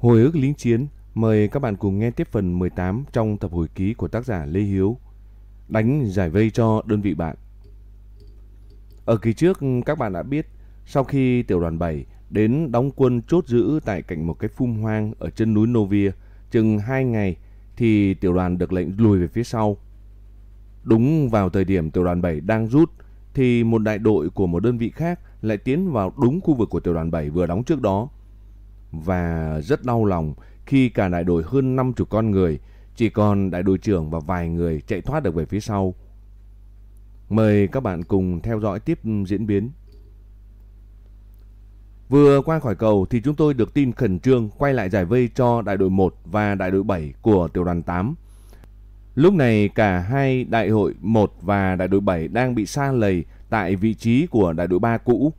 Hồi ức lính chiến, mời các bạn cùng nghe tiếp phần 18 trong tập hồi ký của tác giả Lê Hiếu. Đánh giải vây cho đơn vị bạn. Ở kỳ trước các bạn đã biết, sau khi tiểu đoàn 7 đến đóng quân chốt giữ tại cạnh một cái phum hoang ở chân núi Novia, chừng 2 ngày thì tiểu đoàn được lệnh lùi về phía sau. Đúng vào thời điểm tiểu đoàn 7 đang rút thì một đại đội của một đơn vị khác lại tiến vào đúng khu vực của tiểu đoàn 7 vừa đóng trước đó. Và rất đau lòng khi cả đại đội hơn 50 con người, chỉ còn đại đội trưởng và vài người chạy thoát được về phía sau. Mời các bạn cùng theo dõi tiếp diễn biến. Vừa qua khỏi cầu thì chúng tôi được tin khẩn trương quay lại giải vây cho đại đội 1 và đại đội 7 của tiểu đoàn 8. Lúc này cả hai đại hội 1 và đại đội 7 đang bị xa lầy tại vị trí của đại đội 3 cũ.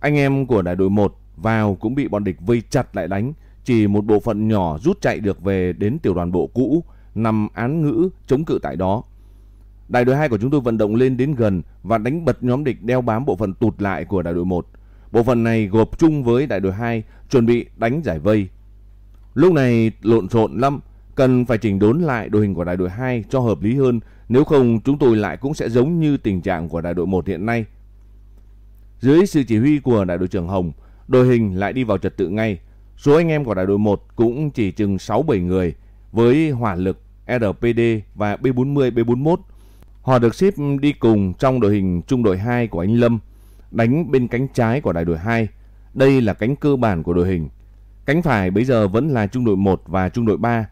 Anh em của đại đội 1 vào cũng bị bọn địch vây chặt lại đánh, chỉ một bộ phận nhỏ rút chạy được về đến tiểu đoàn bộ cũ, nằm án ngữ chống cự tại đó. Đại đội 2 của chúng tôi vận động lên đến gần và đánh bật nhóm địch đeo bám bộ phận tụt lại của đại đội 1. Bộ phận này gộp chung với đại đội 2 chuẩn bị đánh giải vây. Lúc này lộn xộn lắm, cần phải chỉnh đốn lại đội hình của đại đội 2 cho hợp lý hơn, nếu không chúng tôi lại cũng sẽ giống như tình trạng của đại đội 1 hiện nay. Dưới sự chỉ huy của đại đội trưởng Hồng, đội hình lại đi vào trật tự ngay. Số anh em của đại đội 1 cũng chỉ chừng 6-7 người với hỏa lực RPD và B40, B41. Họ được xếp đi cùng trong đội hình trung đội 2 của anh Lâm, đánh bên cánh trái của đại đội 2. Đây là cánh cơ bản của đội hình. Cánh phải bây giờ vẫn là trung đội 1 và trung đội 3.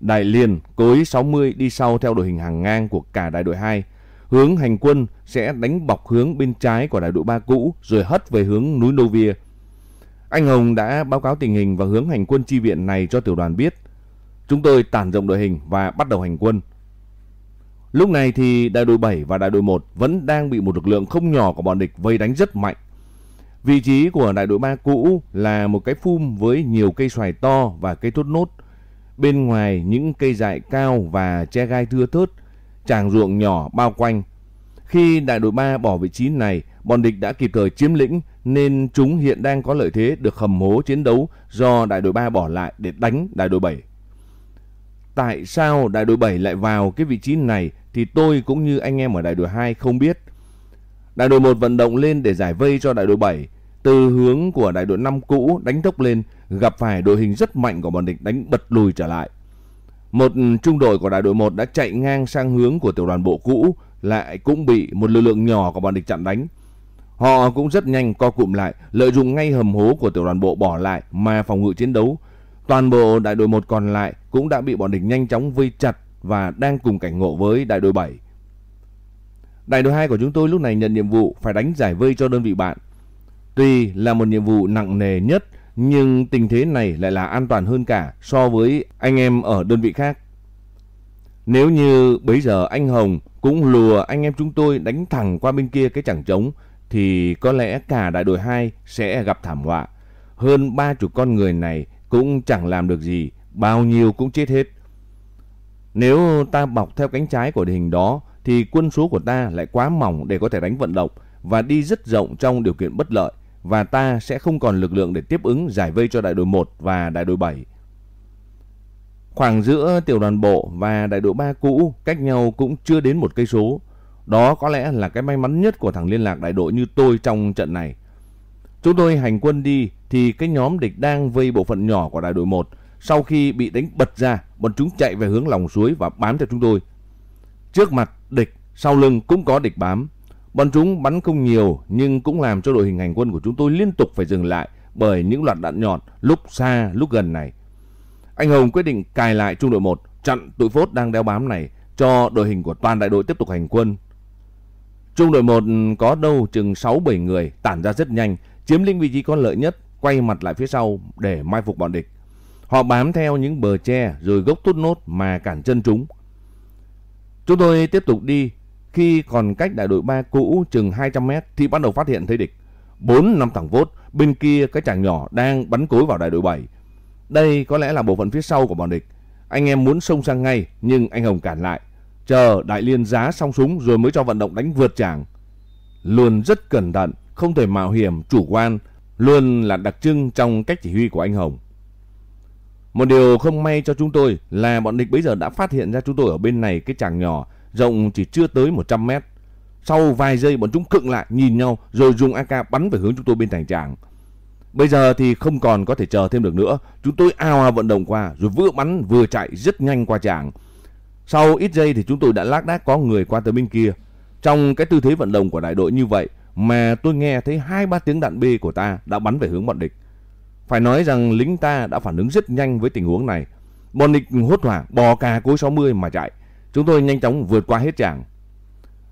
Đại Liên, cối 60 đi sau theo đội hình hàng ngang của cả đại đội 2. Hướng hành quân sẽ đánh bọc hướng bên trái của đại đội 3 cũ rồi hất về hướng núi Novia. Anh Hồng đã báo cáo tình hình và hướng hành quân chi viện này cho tiểu đoàn biết. Chúng tôi tản rộng đội hình và bắt đầu hành quân. Lúc này thì đại đội 7 và đại đội 1 vẫn đang bị một lực lượng không nhỏ của bọn địch vây đánh rất mạnh. Vị trí của đại đội 3 cũ là một cái phum với nhiều cây xoài to và cây thốt nốt. Bên ngoài những cây dại cao và che gai thưa thớt, tràng ruộng nhỏ bao quanh. Khi đại đội 3 bỏ vị trí này, bọn địch đã kịp thời chiếm lĩnh nên chúng hiện đang có lợi thế được hầm hố chiến đấu do đại đội 3 bỏ lại để đánh đại đội 7. Tại sao đại đội 7 lại vào cái vị trí này thì tôi cũng như anh em ở đại đội 2 không biết. Đại đội 1 vận động lên để giải vây cho đại đội 7. Từ hướng của đại đội 5 cũ đánh tốc lên gặp phải đội hình rất mạnh của bọn địch đánh bật lùi trở lại. Một ừ, trung đội của đại đội 1 đã chạy ngang sang hướng của tiểu đoàn bộ cũ lại cũng bị một lực lượng nhỏ của bọn địch chặn đánh. Họ cũng rất nhanh co cụm lại, lợi dụng ngay hầm hố của tiểu đoàn bộ bỏ lại mà phòng ngự chiến đấu. Toàn bộ đại đội 1 còn lại cũng đã bị bọn địch nhanh chóng vây chặt và đang cùng cảnh ngộ với đại đội 7. Đại đội 2 của chúng tôi lúc này nhận nhiệm vụ phải đánh giải vây cho đơn vị bạn. Tuy là một nhiệm vụ nặng nề nhất nhưng tình thế này lại là an toàn hơn cả so với anh em ở đơn vị khác. Nếu như bây giờ anh Hồng cũng lùa anh em chúng tôi đánh thẳng qua bên kia cái chẳng trống thì có lẽ cả đại đội 2 sẽ gặp thảm họa. Hơn ba chục con người này cũng chẳng làm được gì, bao nhiêu cũng chết hết. Nếu ta bọc theo cánh trái của địa hình đó thì quân số của ta lại quá mỏng để có thể đánh vận động và đi rất rộng trong điều kiện bất lợi và ta sẽ không còn lực lượng để tiếp ứng giải vây cho đại đội 1 và đại đội 7. Khoảng giữa tiểu đoàn bộ và đại đội 3 cũ cách nhau cũng chưa đến một cây số. Đó có lẽ là cái may mắn nhất của thằng liên lạc đại đội như tôi trong trận này. Chúng tôi hành quân đi thì cái nhóm địch đang vây bộ phận nhỏ của đại đội 1. Sau khi bị đánh bật ra, bọn chúng chạy về hướng lòng suối và bám theo chúng tôi. Trước mặt địch, sau lưng cũng có địch bám. Bọn chúng bắn không nhiều nhưng cũng làm cho đội hình hành quân của chúng tôi liên tục phải dừng lại bởi những loạt đạn nhọn lúc xa lúc gần này. Anh Hồng quyết định cài lại trung đội 1 chặn tụi phốt đang đeo bám này cho đội hình của toàn đại đội tiếp tục hành quân. Trung đội 1 có đâu chừng 6-7 người tản ra rất nhanh, chiếm lĩnh vị trí có lợi nhất, quay mặt lại phía sau để mai phục bọn địch. Họ bám theo những bờ tre rồi gốc tốt nốt mà cản chân chúng. Chúng tôi tiếp tục đi khi còn cách đại đội 3 cũ chừng 200 mét thì bắt đầu phát hiện thấy địch. Bốn năm thằng vốt, bên kia cái chàng nhỏ đang bắn cối vào đại đội 7. Đây có lẽ là bộ phận phía sau của bọn địch. Anh em muốn xông sang ngay nhưng anh Hồng cản lại. Chờ đại liên giá xong súng rồi mới cho vận động đánh vượt chàng. Luôn rất cẩn thận, không thể mạo hiểm, chủ quan, luôn là đặc trưng trong cách chỉ huy của anh Hồng. Một điều không may cho chúng tôi là bọn địch bây giờ đã phát hiện ra chúng tôi ở bên này cái chàng nhỏ, rộng chỉ chưa tới 100 mét. Sau vài giây bọn chúng cựng lại, nhìn nhau, rồi dùng AK bắn về hướng chúng tôi bên thành tràng. Bây giờ thì không còn có thể chờ thêm được nữa. Chúng tôi ao ao vận động qua, rồi vừa bắn vừa chạy rất nhanh qua tràng. Sau ít giây thì chúng tôi đã lác đác có người qua tới bên kia. Trong cái tư thế vận động của đại đội như vậy mà tôi nghe thấy hai ba tiếng đạn B của ta đã bắn về hướng bọn địch. Phải nói rằng lính ta đã phản ứng rất nhanh với tình huống này. Bọn địch hốt hoảng, bò cà cối 60 mà chạy. Chúng tôi nhanh chóng vượt qua hết tràng.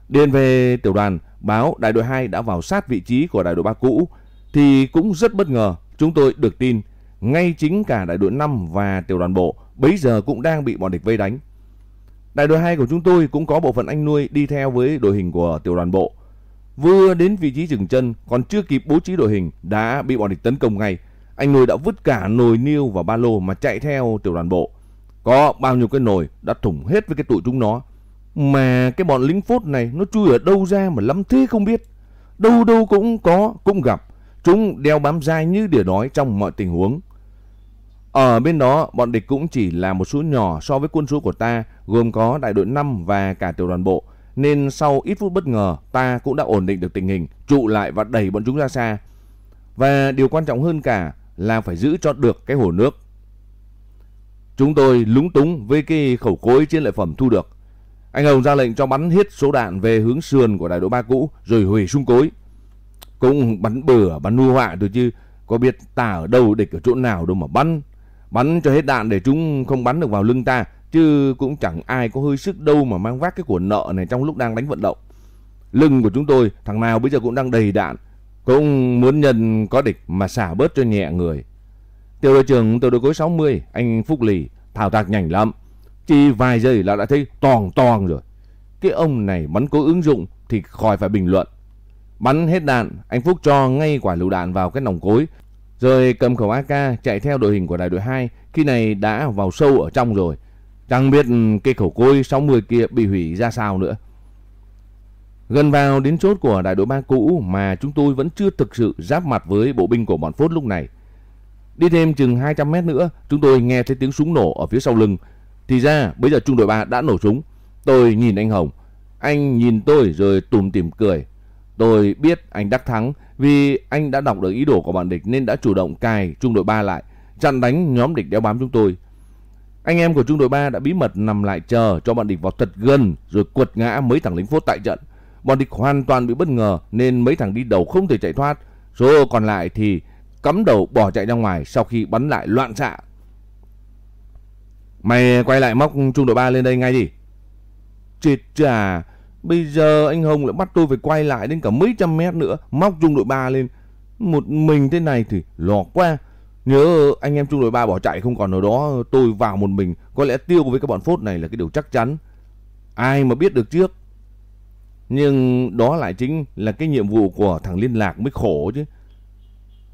Điền về tiểu đoàn, báo đại đội 2 đã vào sát vị trí của đại đội 3 cũ, thì cũng rất bất ngờ. Chúng tôi được tin ngay chính cả đại đội 5 và tiểu đoàn bộ bấy giờ cũng đang bị bọn địch vây đánh. Đại đội 2 của chúng tôi cũng có bộ phận anh nuôi đi theo với đội hình của tiểu đoàn bộ. Vừa đến vị trí dừng chân, còn chưa kịp bố trí đội hình, đã bị bọn địch tấn công ngay. Anh nuôi đã vứt cả nồi niêu và ba lô mà chạy theo tiểu đoàn bộ. Có bao nhiêu cái nồi đã thủng hết với cái tụi chúng nó. Mà cái bọn lính phốt này nó chui ở đâu ra mà lắm thế không biết. Đâu đâu cũng có, cũng gặp. Chúng đeo bám dai như đỉa đói trong mọi tình huống. Ở bên đó, bọn địch cũng chỉ là một số nhỏ so với quân số của ta, gồm có đại đội 5 và cả tiểu đoàn bộ. Nên sau ít phút bất ngờ, ta cũng đã ổn định được tình hình, trụ lại và đẩy bọn chúng ra xa. Và điều quan trọng hơn cả là phải giữ cho được cái hồ nước. Chúng tôi lúng túng với cái khẩu cối chiến lợi phẩm thu được. Anh Hồng ra lệnh cho bắn hết số đạn về hướng sườn của đại đội 3 cũ rồi hủy xung cối. Cũng bắn bừa, bắn nu họa thôi chứ. Có biết ta ở đâu, địch ở chỗ nào đâu mà bắn. Bắn cho hết đạn để chúng không bắn được vào lưng ta. Chứ cũng chẳng ai có hơi sức đâu mà mang vác cái của nợ này trong lúc đang đánh vận động. Lưng của chúng tôi, thằng nào bây giờ cũng đang đầy đạn. Cũng muốn nhân có địch mà xả bớt cho nhẹ người. Tiểu đội trưởng tiểu đội cối 60, anh Phúc Lì, thảo tác nhanh lắm. Chỉ vài giây là đã thấy toàn toàn rồi. Cái ông này bắn cố ứng dụng thì khỏi phải bình luận. Bắn hết đạn, anh Phúc cho ngay quả lựu đạn vào cái nòng cối. Rồi cầm khẩu AK chạy theo đội hình của đại đội 2. Khi này đã vào sâu ở trong rồi. Chẳng biết cái khẩu cối 60 kia bị hủy ra sao nữa. Gần vào đến chốt của đại đội 3 cũ mà chúng tôi vẫn chưa thực sự giáp mặt với bộ binh của bọn Phốt lúc này. Đi thêm chừng 200 mét nữa, chúng tôi nghe thấy tiếng súng nổ ở phía sau lưng. Thì ra bây giờ trung đội 3 đã nổ súng. Tôi nhìn anh Hồng. Anh nhìn tôi rồi tùm tìm cười. Tôi biết anh đắc thắng vì anh đã đọc được ý đồ của bọn địch nên đã chủ động cài trung đội 3 lại, chặn đánh nhóm địch đeo bám chúng tôi. Anh em của trung đội 3 đã bí mật nằm lại chờ cho bọn địch vào thật gần rồi quật ngã mấy thằng lính phốt tại trận. Bọn địch hoàn toàn bị bất ngờ nên mấy thằng đi đầu không thể chạy thoát. Số còn lại thì cắm đầu bỏ chạy ra ngoài sau khi bắn lại loạn xạ. Mày quay lại móc trung đội 3 lên đây ngay đi. Chết chà, bây giờ anh Hồng lại bắt tôi phải quay lại đến cả mấy trăm mét nữa, móc trung đội 3 lên. Một mình thế này thì lò qua Nhớ anh em trung đội 3 bỏ chạy không còn ở đó, tôi vào một mình, có lẽ tiêu với các bọn phốt này là cái điều chắc chắn. Ai mà biết được trước. Nhưng đó lại chính là cái nhiệm vụ của thằng liên lạc mới khổ chứ.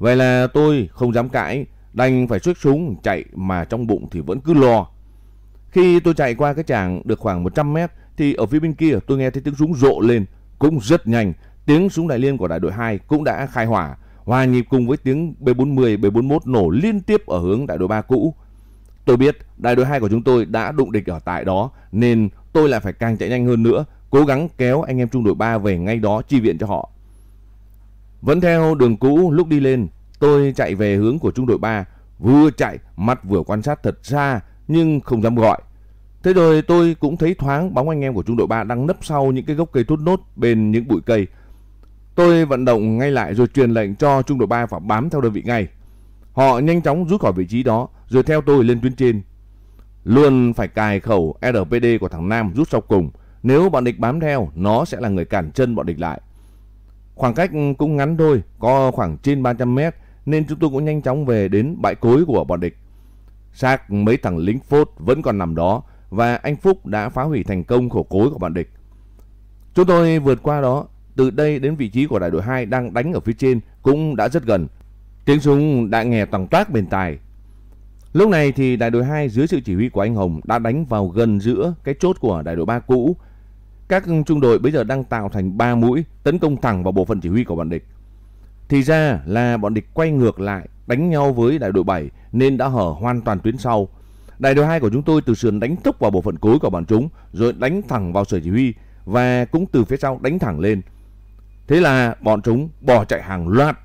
Vậy là tôi không dám cãi, đành phải xuất súng chạy mà trong bụng thì vẫn cứ lo. Khi tôi chạy qua cái tràng được khoảng 100 mét thì ở phía bên kia tôi nghe thấy tiếng súng rộ lên, cũng rất nhanh. Tiếng súng đại liên của đại đội 2 cũng đã khai hỏa, hòa nhịp cùng với tiếng B40, B41 nổ liên tiếp ở hướng đại đội 3 cũ. Tôi biết đại đội 2 của chúng tôi đã đụng địch ở tại đó nên tôi lại phải càng chạy nhanh hơn nữa, cố gắng kéo anh em trung đội 3 về ngay đó chi viện cho họ. Vẫn theo đường cũ lúc đi lên, tôi chạy về hướng của trung đội 3, vừa chạy mặt vừa quan sát thật xa nhưng không dám gọi. Thế rồi tôi cũng thấy thoáng bóng anh em của trung đội 3 đang nấp sau những cái gốc cây thốt nốt bên những bụi cây. Tôi vận động ngay lại rồi truyền lệnh cho trung đội 3 phải bám theo đơn vị ngay. Họ nhanh chóng rút khỏi vị trí đó rồi theo tôi lên tuyến trên. Luôn phải cài khẩu RPD của thằng Nam rút sau cùng. Nếu bọn địch bám theo, nó sẽ là người cản chân bọn địch lại. Khoảng cách cũng ngắn thôi, có khoảng trên 300 mét nên chúng tôi cũng nhanh chóng về đến bãi cối của bọn địch. Xác mấy thằng lính phốt vẫn còn nằm đó và anh Phúc đã phá hủy thành công khổ cối của bọn địch. Chúng tôi vượt qua đó, từ đây đến vị trí của đại đội 2 đang đánh ở phía trên cũng đã rất gần. Tiếng súng đã nghe toàn toát bên tai. Lúc này thì đại đội 2 dưới sự chỉ huy của anh Hồng đã đánh vào gần giữa cái chốt của đại đội 3 cũ. Các trung đội bây giờ đang tạo thành 3 mũi tấn công thẳng vào bộ phận chỉ huy của bọn địch. Thì ra là bọn địch quay ngược lại, đánh nhau với đại đội 7 nên đã hở hoàn toàn tuyến sau. Đại đội 2 của chúng tôi từ sườn đánh thúc vào bộ phận cối của bọn chúng, rồi đánh thẳng vào sở chỉ huy và cũng từ phía sau đánh thẳng lên. Thế là bọn chúng bỏ chạy hàng loạt.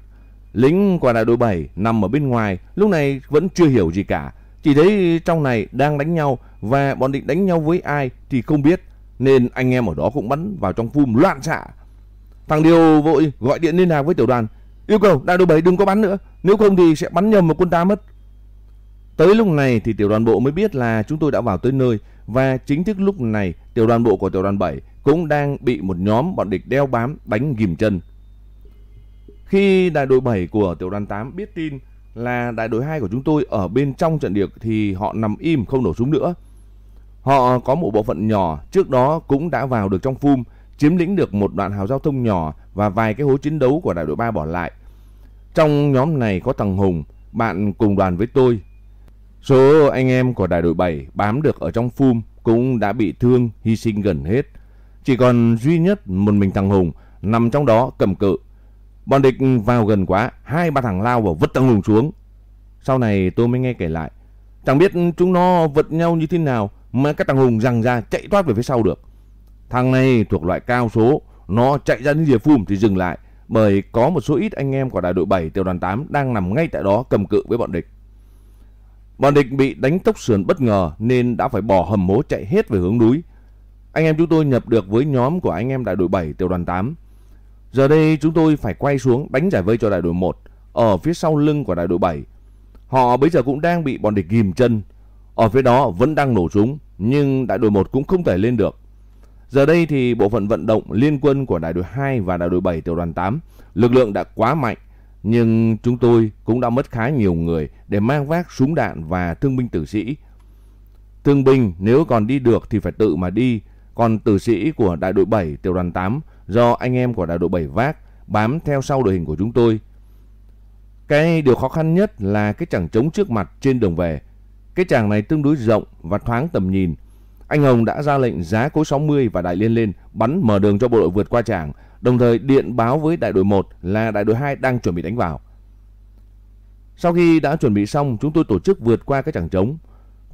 Lính của đại đội 7 nằm ở bên ngoài, lúc này vẫn chưa hiểu gì cả. Chỉ thấy trong này đang đánh nhau và bọn địch đánh nhau với ai thì không biết nên anh em ở đó cũng bắn vào trong phum loạn xạ. Thằng Điều vội gọi điện liên lạc với tiểu đoàn, yêu cầu đại đội 7 đừng có bắn nữa, nếu không thì sẽ bắn nhầm một quân ta mất. Tới lúc này thì tiểu đoàn bộ mới biết là chúng tôi đã vào tới nơi, và chính thức lúc này tiểu đoàn bộ của tiểu đoàn 7 cũng đang bị một nhóm bọn địch đeo bám đánh ghim chân. Khi đại đội 7 của tiểu đoàn 8 biết tin là đại đội 2 của chúng tôi ở bên trong trận địa thì họ nằm im không nổ súng nữa. Họ có một bộ phận nhỏ trước đó cũng đã vào được trong phum, chiếm lĩnh được một đoạn hào giao thông nhỏ và vài cái hố chiến đấu của đại đội 3 bỏ lại. Trong nhóm này có thằng Hùng, bạn cùng đoàn với tôi. Số anh em của đại đội 7 bám được ở trong phum cũng đã bị thương, hy sinh gần hết. Chỉ còn duy nhất một mình thằng Hùng nằm trong đó cầm cự. Bọn địch vào gần quá, hai ba thằng lao vào vứt thằng Hùng xuống. Sau này tôi mới nghe kể lại. Chẳng biết chúng nó vật nhau như thế nào mà các thằng Hùng rằng ra chạy thoát về phía sau được. Thằng này thuộc loại cao số, nó chạy ra đến rìa phùm thì dừng lại bởi có một số ít anh em của đại đội 7 tiểu đoàn 8 đang nằm ngay tại đó cầm cự với bọn địch. Bọn địch bị đánh tốc sườn bất ngờ nên đã phải bỏ hầm mố chạy hết về hướng núi. Anh em chúng tôi nhập được với nhóm của anh em đại đội 7 tiểu đoàn 8. Giờ đây chúng tôi phải quay xuống đánh giải vây cho đại đội 1 ở phía sau lưng của đại đội 7. Họ bây giờ cũng đang bị bọn địch ghim chân. Ở phía đó vẫn đang nổ súng nhưng đại đội 1 cũng không thể lên được. Giờ đây thì bộ phận vận động liên quân của đại đội 2 và đại đội 7 tiểu đoàn 8 lực lượng đã quá mạnh nhưng chúng tôi cũng đã mất khá nhiều người để mang vác súng đạn và thương binh tử sĩ. Thương binh nếu còn đi được thì phải tự mà đi, còn tử sĩ của đại đội 7 tiểu đoàn 8 do anh em của đại đội 7 vác bám theo sau đội hình của chúng tôi. Cái điều khó khăn nhất là cái chẳng trống trước mặt trên đường về. Cái tràng này tương đối rộng và thoáng tầm nhìn. Anh Hồng đã ra lệnh giá cối 60 và đại liên lên bắn mở đường cho bộ đội vượt qua tràng đồng thời điện báo với đại đội 1 là đại đội 2 đang chuẩn bị đánh vào. Sau khi đã chuẩn bị xong, chúng tôi tổ chức vượt qua cái tràng trống.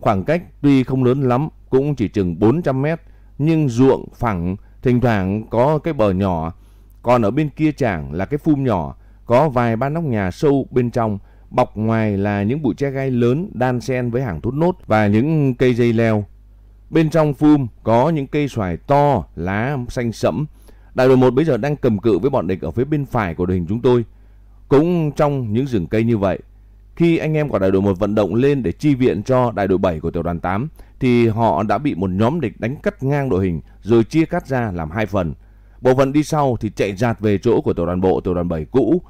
Khoảng cách tuy không lớn lắm, cũng chỉ chừng 400 mét, nhưng ruộng phẳng, thỉnh thoảng có cái bờ nhỏ. Còn ở bên kia tràng là cái phum nhỏ, có vài ba nóc nhà sâu bên trong, bọc ngoài là những bụi tre gai lớn đan xen với hàng thốt nốt và những cây dây leo. Bên trong phum có những cây xoài to, lá xanh sẫm. Đại đội 1 bây giờ đang cầm cự với bọn địch ở phía bên phải của đội hình chúng tôi. Cũng trong những rừng cây như vậy, khi anh em của đại đội 1 vận động lên để chi viện cho đại đội 7 của tiểu đoàn 8 thì họ đã bị một nhóm địch đánh cắt ngang đội hình rồi chia cắt ra làm hai phần. Bộ phận đi sau thì chạy giạt về chỗ của tiểu đoàn bộ tiểu đoàn 7 cũ.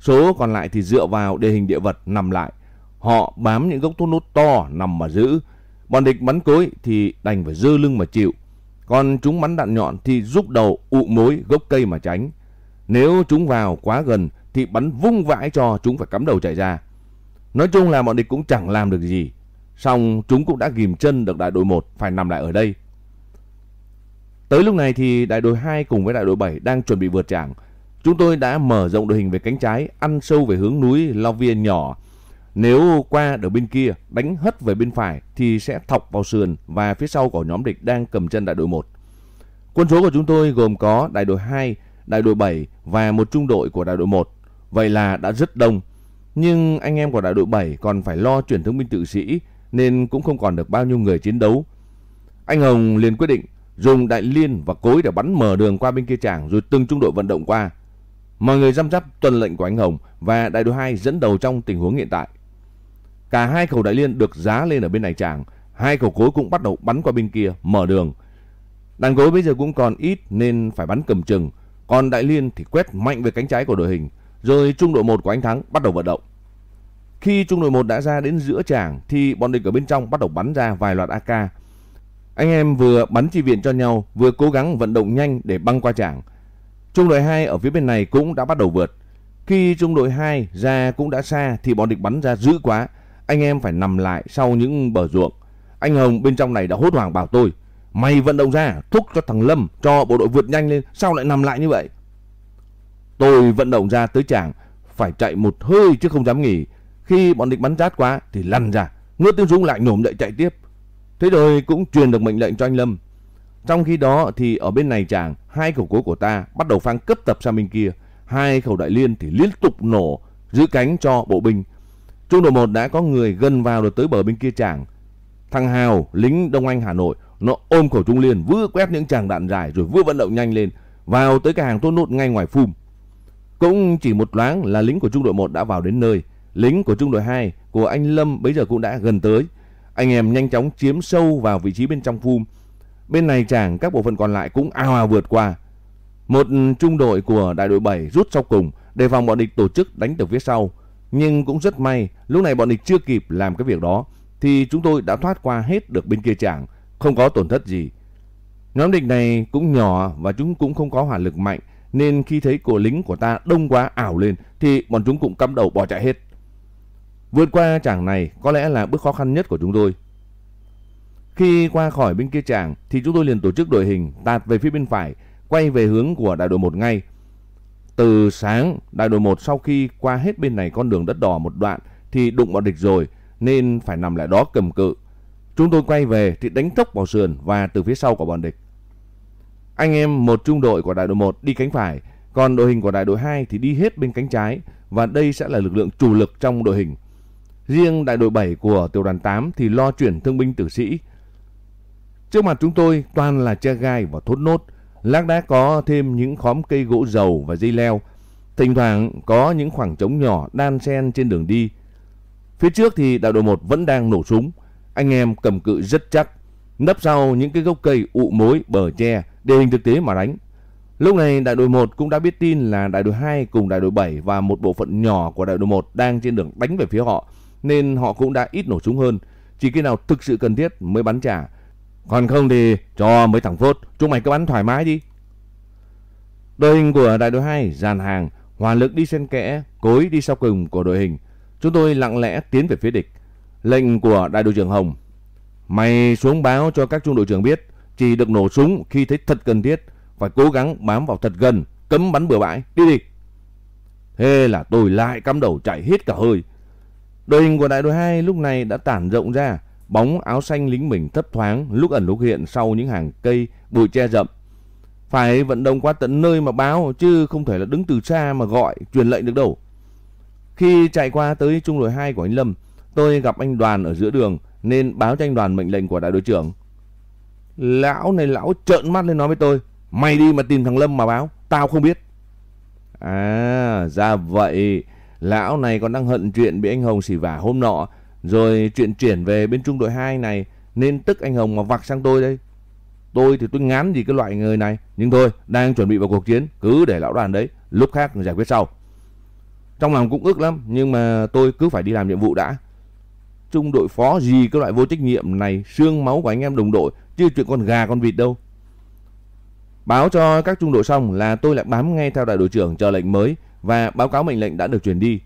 Số còn lại thì dựa vào địa hình địa vật nằm lại. Họ bám những gốc thốt nốt to nằm mà giữ. Bọn địch bắn cối thì đành phải dơ lưng mà chịu. Còn chúng bắn đạn nhọn thì rút đầu ụ mối gốc cây mà tránh. Nếu chúng vào quá gần thì bắn vung vãi cho chúng phải cắm đầu chạy ra. Nói chung là bọn địch cũng chẳng làm được gì. Xong chúng cũng đã ghim chân được đại đội 1 phải nằm lại ở đây. Tới lúc này thì đại đội 2 cùng với đại đội 7 đang chuẩn bị vượt trảng. Chúng tôi đã mở rộng đội hình về cánh trái, ăn sâu về hướng núi Lao Viên nhỏ. Nếu qua được bên kia, đánh hất về bên phải thì sẽ thọc vào sườn và phía sau của nhóm địch đang cầm chân đại đội 1. Quân số của chúng tôi gồm có đại đội 2, đại đội 7 và một trung đội của đại đội 1. Vậy là đã rất đông. Nhưng anh em của đại đội 7 còn phải lo chuyển thương binh tự sĩ nên cũng không còn được bao nhiêu người chiến đấu. Anh Hồng liền quyết định dùng đại liên và cối để bắn mở đường qua bên kia chàng rồi từng trung đội vận động qua. Mọi người răm rắp tuân lệnh của anh Hồng và đại đội 2 dẫn đầu trong tình huống hiện tại. Cả hai khẩu đại liên được giá lên ở bên này chàng, hai khẩu cối cũng bắt đầu bắn qua bên kia mở đường. Đàn cối bây giờ cũng còn ít nên phải bắn cầm chừng, còn đại liên thì quét mạnh về cánh trái của đội hình, rồi trung đội 1 của anh Thắng bắt đầu vận động. Khi trung đội 1 đã ra đến giữa chàng thì bọn địch ở bên trong bắt đầu bắn ra vài loạt AK. Anh em vừa bắn chi viện cho nhau, vừa cố gắng vận động nhanh để băng qua chàng. Trung đội 2 ở phía bên này cũng đã bắt đầu vượt. Khi trung đội 2 ra cũng đã xa thì bọn địch bắn ra dữ quá. Anh em phải nằm lại sau những bờ ruộng. Anh Hồng bên trong này đã hốt hoảng bảo tôi. Mày vận động ra, thúc cho thằng Lâm, cho bộ đội vượt nhanh lên, sao lại nằm lại như vậy? Tôi vận động ra tới chàng, phải chạy một hơi chứ không dám nghỉ. Khi bọn địch bắn rát quá thì lăn ra, ngước tiếng súng lại nổm dậy chạy tiếp. Thế rồi cũng truyền được mệnh lệnh cho anh Lâm. Trong khi đó thì ở bên này chàng, hai khẩu cối của ta bắt đầu phang cấp tập sang bên kia. Hai khẩu đại liên thì liên tục nổ, giữ cánh cho bộ binh. Trung đội 1 đã có người gần vào được tới bờ bên kia chàng. Thằng Hào, lính Đông Anh Hà Nội, nó ôm khẩu trung liên vừa quét những tràng đạn dài rồi vừa vận động nhanh lên, vào tới cái hàng tốt nốt ngay ngoài phum. Cũng chỉ một loáng là lính của trung đội 1 đã vào đến nơi. Lính của trung đội 2 của anh Lâm bây giờ cũng đã gần tới. Anh em nhanh chóng chiếm sâu vào vị trí bên trong phum. Bên này chàng các bộ phận còn lại cũng ao ào vượt qua. Một trung đội của đại đội 7 rút sau cùng đề phòng bọn địch tổ chức đánh từ phía sau. Nhưng cũng rất may, lúc này bọn địch chưa kịp làm cái việc đó thì chúng tôi đã thoát qua hết được bên kia chàng, không có tổn thất gì. Nhóm địch này cũng nhỏ và chúng cũng không có hỏa lực mạnh nên khi thấy cổ lính của ta đông quá ảo lên thì bọn chúng cũng cắm đầu bỏ chạy hết. Vượt qua chàng này có lẽ là bước khó khăn nhất của chúng tôi. Khi qua khỏi bên kia tràng, thì chúng tôi liền tổ chức đội hình tạt về phía bên phải, quay về hướng của đại đội 1 ngay. Từ sáng, đại đội 1 sau khi qua hết bên này con đường đất đỏ một đoạn thì đụng bọn địch rồi nên phải nằm lại đó cầm cự. Chúng tôi quay về thì đánh tốc vào sườn và từ phía sau của bọn địch. Anh em một trung đội của đại đội 1 đi cánh phải, còn đội hình của đại đội 2 thì đi hết bên cánh trái và đây sẽ là lực lượng chủ lực trong đội hình. Riêng đại đội 7 của tiểu đoàn 8 thì lo chuyển thương binh tử sĩ. Trước mặt chúng tôi toàn là che gai và thốt nốt, lác đác có thêm những khóm cây gỗ dầu và dây leo. Thỉnh thoảng có những khoảng trống nhỏ đan xen trên đường đi. Phía trước thì đại đội 1 vẫn đang nổ súng. Anh em cầm cự rất chắc, nấp sau những cái gốc cây ụ mối bờ tre để hình thực tế mà đánh. Lúc này đại đội 1 cũng đã biết tin là đại đội 2 cùng đại đội 7 và một bộ phận nhỏ của đại đội 1 đang trên đường đánh về phía họ nên họ cũng đã ít nổ súng hơn. Chỉ khi nào thực sự cần thiết mới bắn trả. Còn không thì cho mấy thằng phốt, chúng mày cứ bắn thoải mái đi. Đội hình của đại đội 2 dàn hàng, hòa lực đi xen kẽ, cối đi sau cùng của đội hình. Chúng tôi lặng lẽ tiến về phía địch. Lệnh của đại đội trưởng Hồng. Mày xuống báo cho các trung đội trưởng biết, chỉ được nổ súng khi thấy thật cần thiết, phải cố gắng bám vào thật gần, cấm bắn bừa bãi, đi đi. Thế là tôi lại cắm đầu chạy hết cả hơi. Đội hình của đại đội 2 lúc này đã tản rộng ra, bóng áo xanh lính mình thấp thoáng, lúc ẩn lúc hiện sau những hàng cây bụi che rậm. Phải vận động qua tận nơi mà báo chứ không thể là đứng từ xa mà gọi, truyền lệnh được đâu. Khi chạy qua tới trung đội 2 của anh Lâm, tôi gặp anh Đoàn ở giữa đường nên báo cho anh Đoàn mệnh lệnh của đại đội trưởng. Lão này lão trợn mắt lên nói với tôi, mày đi mà tìm thằng Lâm mà báo, tao không biết. À, ra vậy, lão này còn đang hận chuyện bị anh Hồng xỉ vả hôm nọ, rồi chuyện chuyển về bên trung đội 2 này nên tức anh Hồng mà vặc sang tôi đây. Tôi thì tôi ngán gì cái loại người này, nhưng thôi, đang chuẩn bị vào cuộc chiến, cứ để lão đoàn đấy, lúc khác giải quyết sau. Trong lòng cũng ức lắm, nhưng mà tôi cứ phải đi làm nhiệm vụ đã. Trung đội phó gì cái loại vô trách nhiệm này, xương máu của anh em đồng đội, chứ chuyện con gà con vịt đâu. Báo cho các trung đội xong là tôi lại bám ngay theo đại đội trưởng chờ lệnh mới và báo cáo mệnh lệnh đã được truyền đi.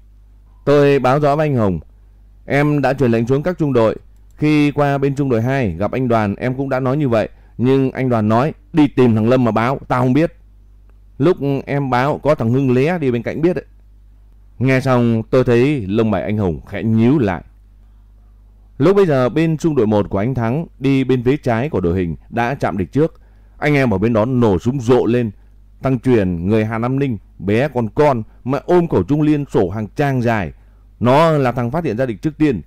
Tôi báo rõ với anh Hồng, em đã truyền lệnh xuống các trung đội. Khi qua bên trung đội 2 gặp anh Đoàn em cũng đã nói như vậy, nhưng anh Đoàn nói đi tìm thằng Lâm mà báo, tao không biết. Lúc em báo có thằng Hưng lé đi bên cạnh biết đấy. Nghe xong tôi thấy lông mày anh Hùng khẽ nhíu lại. Lúc bây giờ bên trung đội 1 của anh Thắng đi bên phía trái của đội hình đã chạm địch trước. Anh em ở bên đó nổ súng rộ lên. Tăng Truyền, người Hà Nam Ninh, bé còn con mà ôm khẩu trung liên sổ hàng trang dài. Nó là thằng phát hiện ra địch trước tiên.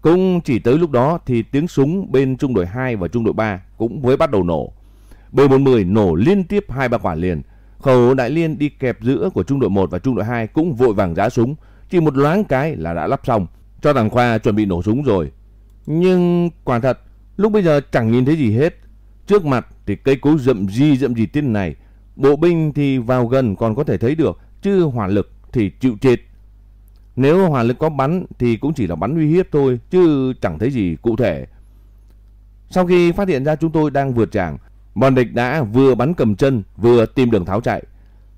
Cũng chỉ tới lúc đó thì tiếng súng bên trung đội 2 và trung đội 3 cũng mới bắt đầu nổ. B40 nổ liên tiếp hai ba quả liền. Khẩu đại liên đi kẹp giữa của trung đội 1 và trung đội 2 cũng vội vàng giá súng. Chỉ một loáng cái là đã lắp xong. Cho thằng Khoa chuẩn bị nổ súng rồi. Nhưng quả thật, lúc bây giờ chẳng nhìn thấy gì hết. Trước mặt thì cây cối rậm di rậm gì tiên này. Bộ binh thì vào gần còn có thể thấy được, chứ hỏa lực thì chịu chết. Nếu hỏa lực có bắn thì cũng chỉ là bắn uy hiếp thôi, chứ chẳng thấy gì cụ thể. Sau khi phát hiện ra chúng tôi đang vượt tràng, bọn địch đã vừa bắn cầm chân, vừa tìm đường tháo chạy.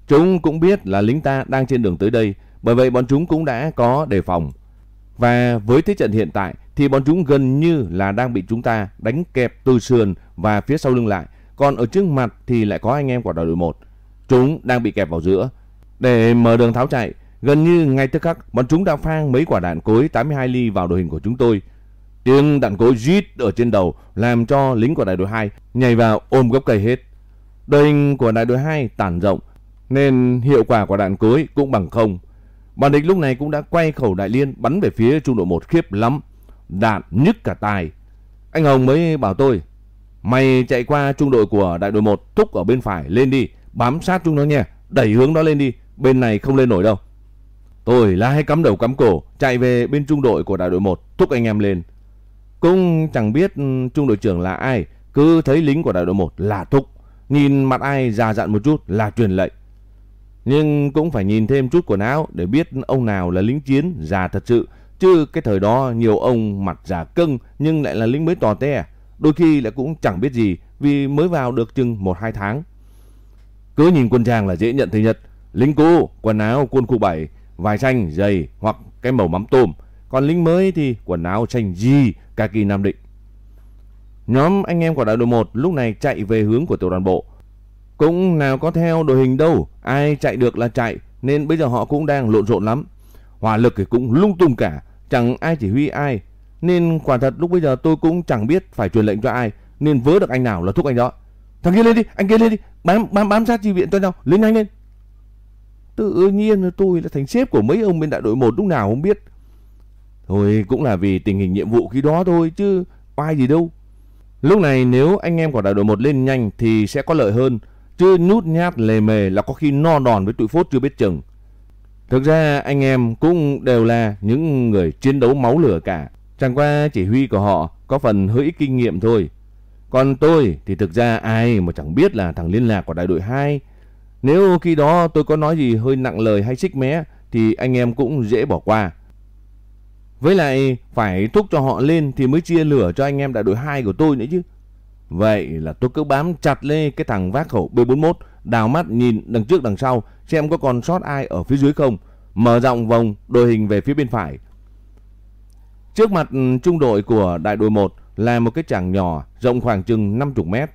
Chúng cũng biết là lính ta đang trên đường tới đây, bởi vậy bọn chúng cũng đã có đề phòng. Và với thế trận hiện tại thì bọn chúng gần như là đang bị chúng ta đánh kẹp từ sườn và phía sau lưng lại. Còn ở trước mặt thì lại có anh em của đội 1. Chúng đang bị kẹp vào giữa. Để mở đường tháo chạy, Gần như ngay tức khắc, bọn chúng đã phang mấy quả đạn cối 82 ly vào đội hình của chúng tôi. Tiếng đạn cối rít ở trên đầu làm cho lính của đại đội 2 nhảy vào ôm gốc cây hết. Đội hình của đại đội 2 tản rộng nên hiệu quả của đạn cối cũng bằng không. Bọn địch lúc này cũng đã quay khẩu đại liên bắn về phía trung đội 1 khiếp lắm. Đạn nhức cả tai. Anh Hồng mới bảo tôi, mày chạy qua trung đội của đại đội 1 thúc ở bên phải lên đi, bám sát chúng nó nha, đẩy hướng đó lên đi, bên này không lên nổi đâu. Tôi lái cắm đầu cắm cổ, chạy về bên trung đội của đại đội 1, thúc anh em lên. Cũng chẳng biết ừ, trung đội trưởng là ai, cứ thấy lính của đại đội 1 là thúc. Nhìn mặt ai già dặn một chút là truyền lệnh. Nhưng cũng phải nhìn thêm chút quần áo để biết ông nào là lính chiến già thật sự. Chứ cái thời đó nhiều ông mặt già cưng nhưng lại là lính mới tò te. Đôi khi lại cũng chẳng biết gì vì mới vào được chừng 1-2 tháng. Cứ nhìn quân trang là dễ nhận thứ nhất. Lính cũ, quần áo quân khu 7, vải xanh, giày hoặc cái màu mắm tôm. Còn lính mới thì quần áo xanh gì, kaki Nam Định. Nhóm anh em của đại đội 1 lúc này chạy về hướng của tiểu đoàn bộ. Cũng nào có theo đội hình đâu, ai chạy được là chạy, nên bây giờ họ cũng đang lộn rộn lắm. Hỏa lực thì cũng lung tung cả, chẳng ai chỉ huy ai. Nên quả thật lúc bây giờ tôi cũng chẳng biết phải truyền lệnh cho ai, nên vớ được anh nào là thúc anh đó. Thằng kia lên đi, anh kia lên đi, bám bám bám sát chi viện cho nhau, lên nhanh lên. Tự nhiên tôi là thành sếp của mấy ông bên đại đội 1 lúc nào không biết. Thôi, cũng là vì tình hình nhiệm vụ khi đó thôi, chứ ai gì đâu. Lúc này nếu anh em của đại đội 1 lên nhanh thì sẽ có lợi hơn. Chứ nhút nhát lề mề là có khi no đòn với tụi phốt chưa biết chừng. Thực ra anh em cũng đều là những người chiến đấu máu lửa cả. Chẳng qua chỉ huy của họ có phần hơi ít kinh nghiệm thôi. Còn tôi thì thực ra ai mà chẳng biết là thằng liên lạc của đại đội 2. Nếu khi đó tôi có nói gì hơi nặng lời hay xích mé thì anh em cũng dễ bỏ qua. Với lại phải thúc cho họ lên thì mới chia lửa cho anh em đại đội 2 của tôi nữa chứ. Vậy là tôi cứ bám chặt lên cái thằng vác khẩu B41, đào mắt nhìn đằng trước đằng sau xem có còn sót ai ở phía dưới không. Mở rộng vòng đội hình về phía bên phải. Trước mặt ừ, trung đội của đại đội 1 là một cái tràng nhỏ rộng khoảng chừng 50 mét.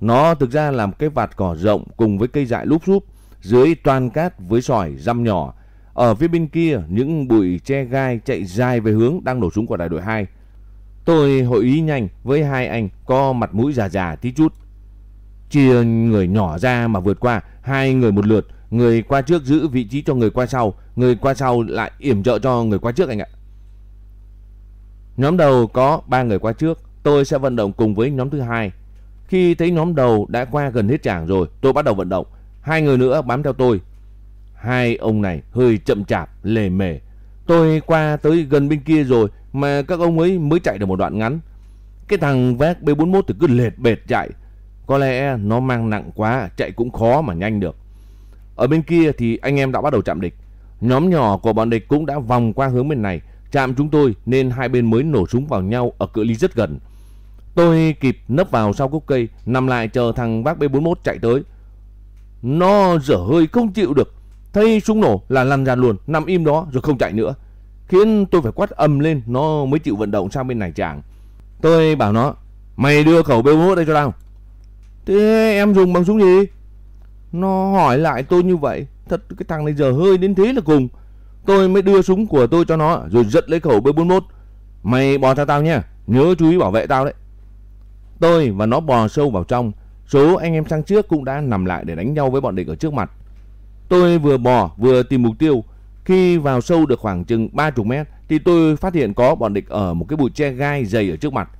Nó thực ra là một cái vạt cỏ rộng cùng với cây dại lúp xúp, dưới toàn cát với sỏi răm nhỏ ở phía bên kia, những bụi che gai chạy dài về hướng đang nổ súng của đại đội 2. Tôi hội ý nhanh với hai anh có mặt mũi già già tí chút. Chia người nhỏ ra mà vượt qua, hai người một lượt, người qua trước giữ vị trí cho người qua sau, người qua sau lại yểm trợ cho người qua trước anh ạ. Nhóm đầu có ba người qua trước, tôi sẽ vận động cùng với nhóm thứ hai. Khi thấy nhóm đầu đã qua gần hết trảng rồi, tôi bắt đầu vận động. Hai người nữa bám theo tôi, Hai ông này hơi chậm chạp, lề mề. Tôi qua tới gần bên kia rồi mà các ông ấy mới chạy được một đoạn ngắn. Cái thằng vác B41 thì cứ lệt bệt chạy. Có lẽ nó mang nặng quá, chạy cũng khó mà nhanh được. Ở bên kia thì anh em đã bắt đầu chạm địch. Nhóm nhỏ của bọn địch cũng đã vòng qua hướng bên này, chạm chúng tôi nên hai bên mới nổ súng vào nhau ở cự ly rất gần. Tôi kịp nấp vào sau gốc cây, nằm lại chờ thằng bác B41 chạy tới. Nó dở hơi không chịu được, Thấy súng nổ là lăn ra luôn, nằm im đó rồi không chạy nữa. Khiến tôi phải quát ầm lên, nó mới chịu vận động sang bên này chàng. Tôi bảo nó, mày đưa khẩu B41 đây cho tao. Thế em dùng bằng súng gì? Nó hỏi lại tôi như vậy. Thật cái thằng này giờ hơi đến thế là cùng. Tôi mới đưa súng của tôi cho nó rồi giật lấy khẩu B41. Mày bò theo tao nha, nhớ chú ý bảo vệ tao đấy. Tôi và nó bò sâu vào trong. Số anh em sang trước cũng đã nằm lại để đánh nhau với bọn địch ở trước mặt. Tôi vừa bò vừa tìm mục tiêu. Khi vào sâu được khoảng chừng 30 mét thì tôi phát hiện có bọn địch ở một cái bụi tre gai dày ở trước mặt.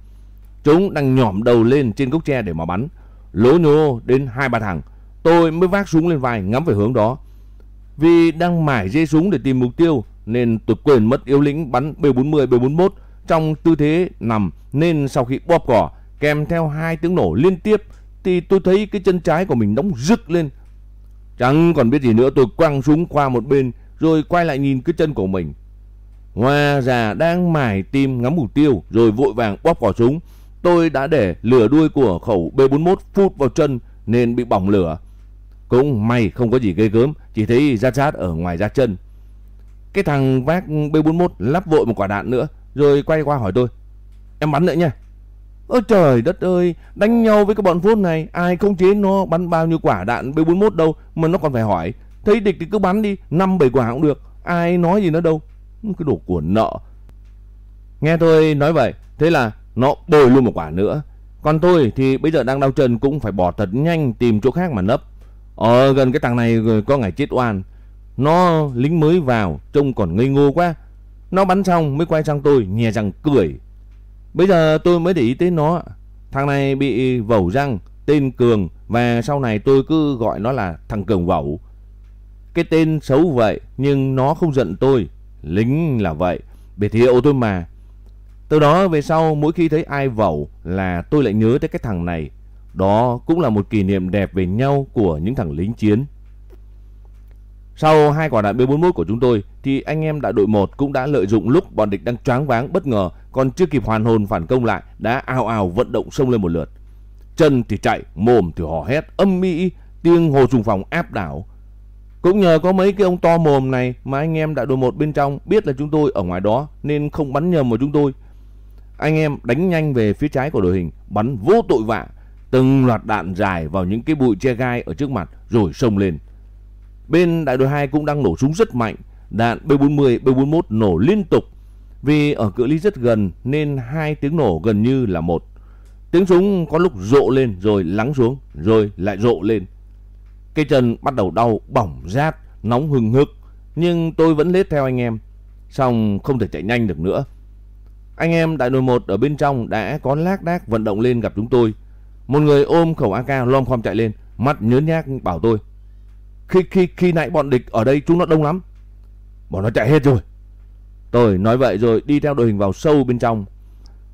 Chúng đang nhỏm đầu lên trên gốc tre để mà bắn. Lố nhố đến hai ba thằng. Tôi mới vác súng lên vai ngắm về hướng đó. Vì đang mải dây súng để tìm mục tiêu nên tôi quên mất yếu lĩnh bắn B40 B41 trong tư thế nằm nên sau khi bóp cỏ kèm theo hai tiếng nổ liên tiếp thì tôi thấy cái chân trái của mình nóng rực lên Chẳng còn biết gì nữa tôi quăng súng qua một bên rồi quay lại nhìn cái chân của mình. Hoa già đang mải tim ngắm mục tiêu rồi vội vàng bóp cò súng. Tôi đã để lửa đuôi của khẩu B41 phút vào chân nên bị bỏng lửa. Cũng may không có gì ghê gớm, chỉ thấy rát rát ở ngoài da chân. Cái thằng vác B41 lắp vội một quả đạn nữa rồi quay qua hỏi tôi. Em bắn nữa nha. Ơ trời đất ơi, đánh nhau với cái bọn phốt này, ai không chế nó bắn bao nhiêu quả đạn B41 đâu mà nó còn phải hỏi. Thấy địch thì cứ bắn đi, 5 7 quả cũng được. ai nói gì nó đâu. Cái đồ của nợ. Nghe tôi nói vậy, thế là nó bồi luôn một quả nữa. Còn tôi thì bây giờ đang đau chân cũng phải bỏ thật nhanh tìm chỗ khác mà nấp. Ở gần cái thằng này có ngày chết oan. Nó lính mới vào, trông còn ngây ngô quá. Nó bắn xong mới quay sang tôi, nhè răng cười. Bây giờ tôi mới để ý tới nó. Thằng này bị vẩu răng, tên Cường và sau này tôi cứ gọi nó là thằng Cường vẩu. Cái tên xấu vậy nhưng nó không giận tôi. Lính là vậy, biệt hiệu tôi mà. Từ đó về sau mỗi khi thấy ai vẩu là tôi lại nhớ tới cái thằng này. Đó cũng là một kỷ niệm đẹp về nhau của những thằng lính chiến. Sau hai quả đạn B41 của chúng tôi thì anh em đại đội 1 cũng đã lợi dụng lúc bọn địch đang choáng váng bất ngờ còn chưa kịp hoàn hồn phản công lại đã ào ào vận động xông lên một lượt. Chân thì chạy, mồm thì hò hét âm mỹ, tiếng hồ trùng phòng áp đảo. Cũng nhờ có mấy cái ông to mồm này mà anh em đại đội 1 bên trong biết là chúng tôi ở ngoài đó nên không bắn nhầm vào chúng tôi. Anh em đánh nhanh về phía trái của đội hình, bắn vô tội vạ, từng loạt đạn dài vào những cái bụi che gai ở trước mặt rồi xông lên. Bên đại đội 2 cũng đang nổ súng rất mạnh, đạn B40, B41 nổ liên tục. Vì ở cự ly rất gần nên hai tiếng nổ gần như là một. Tiếng súng có lúc rộ lên rồi lắng xuống, rồi lại rộ lên. Cây chân bắt đầu đau, bỏng rát, nóng hừng hực, nhưng tôi vẫn lết theo anh em. Xong không thể chạy nhanh được nữa. Anh em đại đội 1 ở bên trong đã có lác đác vận động lên gặp chúng tôi. Một người ôm khẩu AK lom khom chạy lên, mắt nhớ nhác bảo tôi. Khi khi khi nãy bọn địch ở đây chúng nó đông lắm. Bọn nó chạy hết rồi. Tôi nói vậy rồi đi theo đội hình vào sâu bên trong.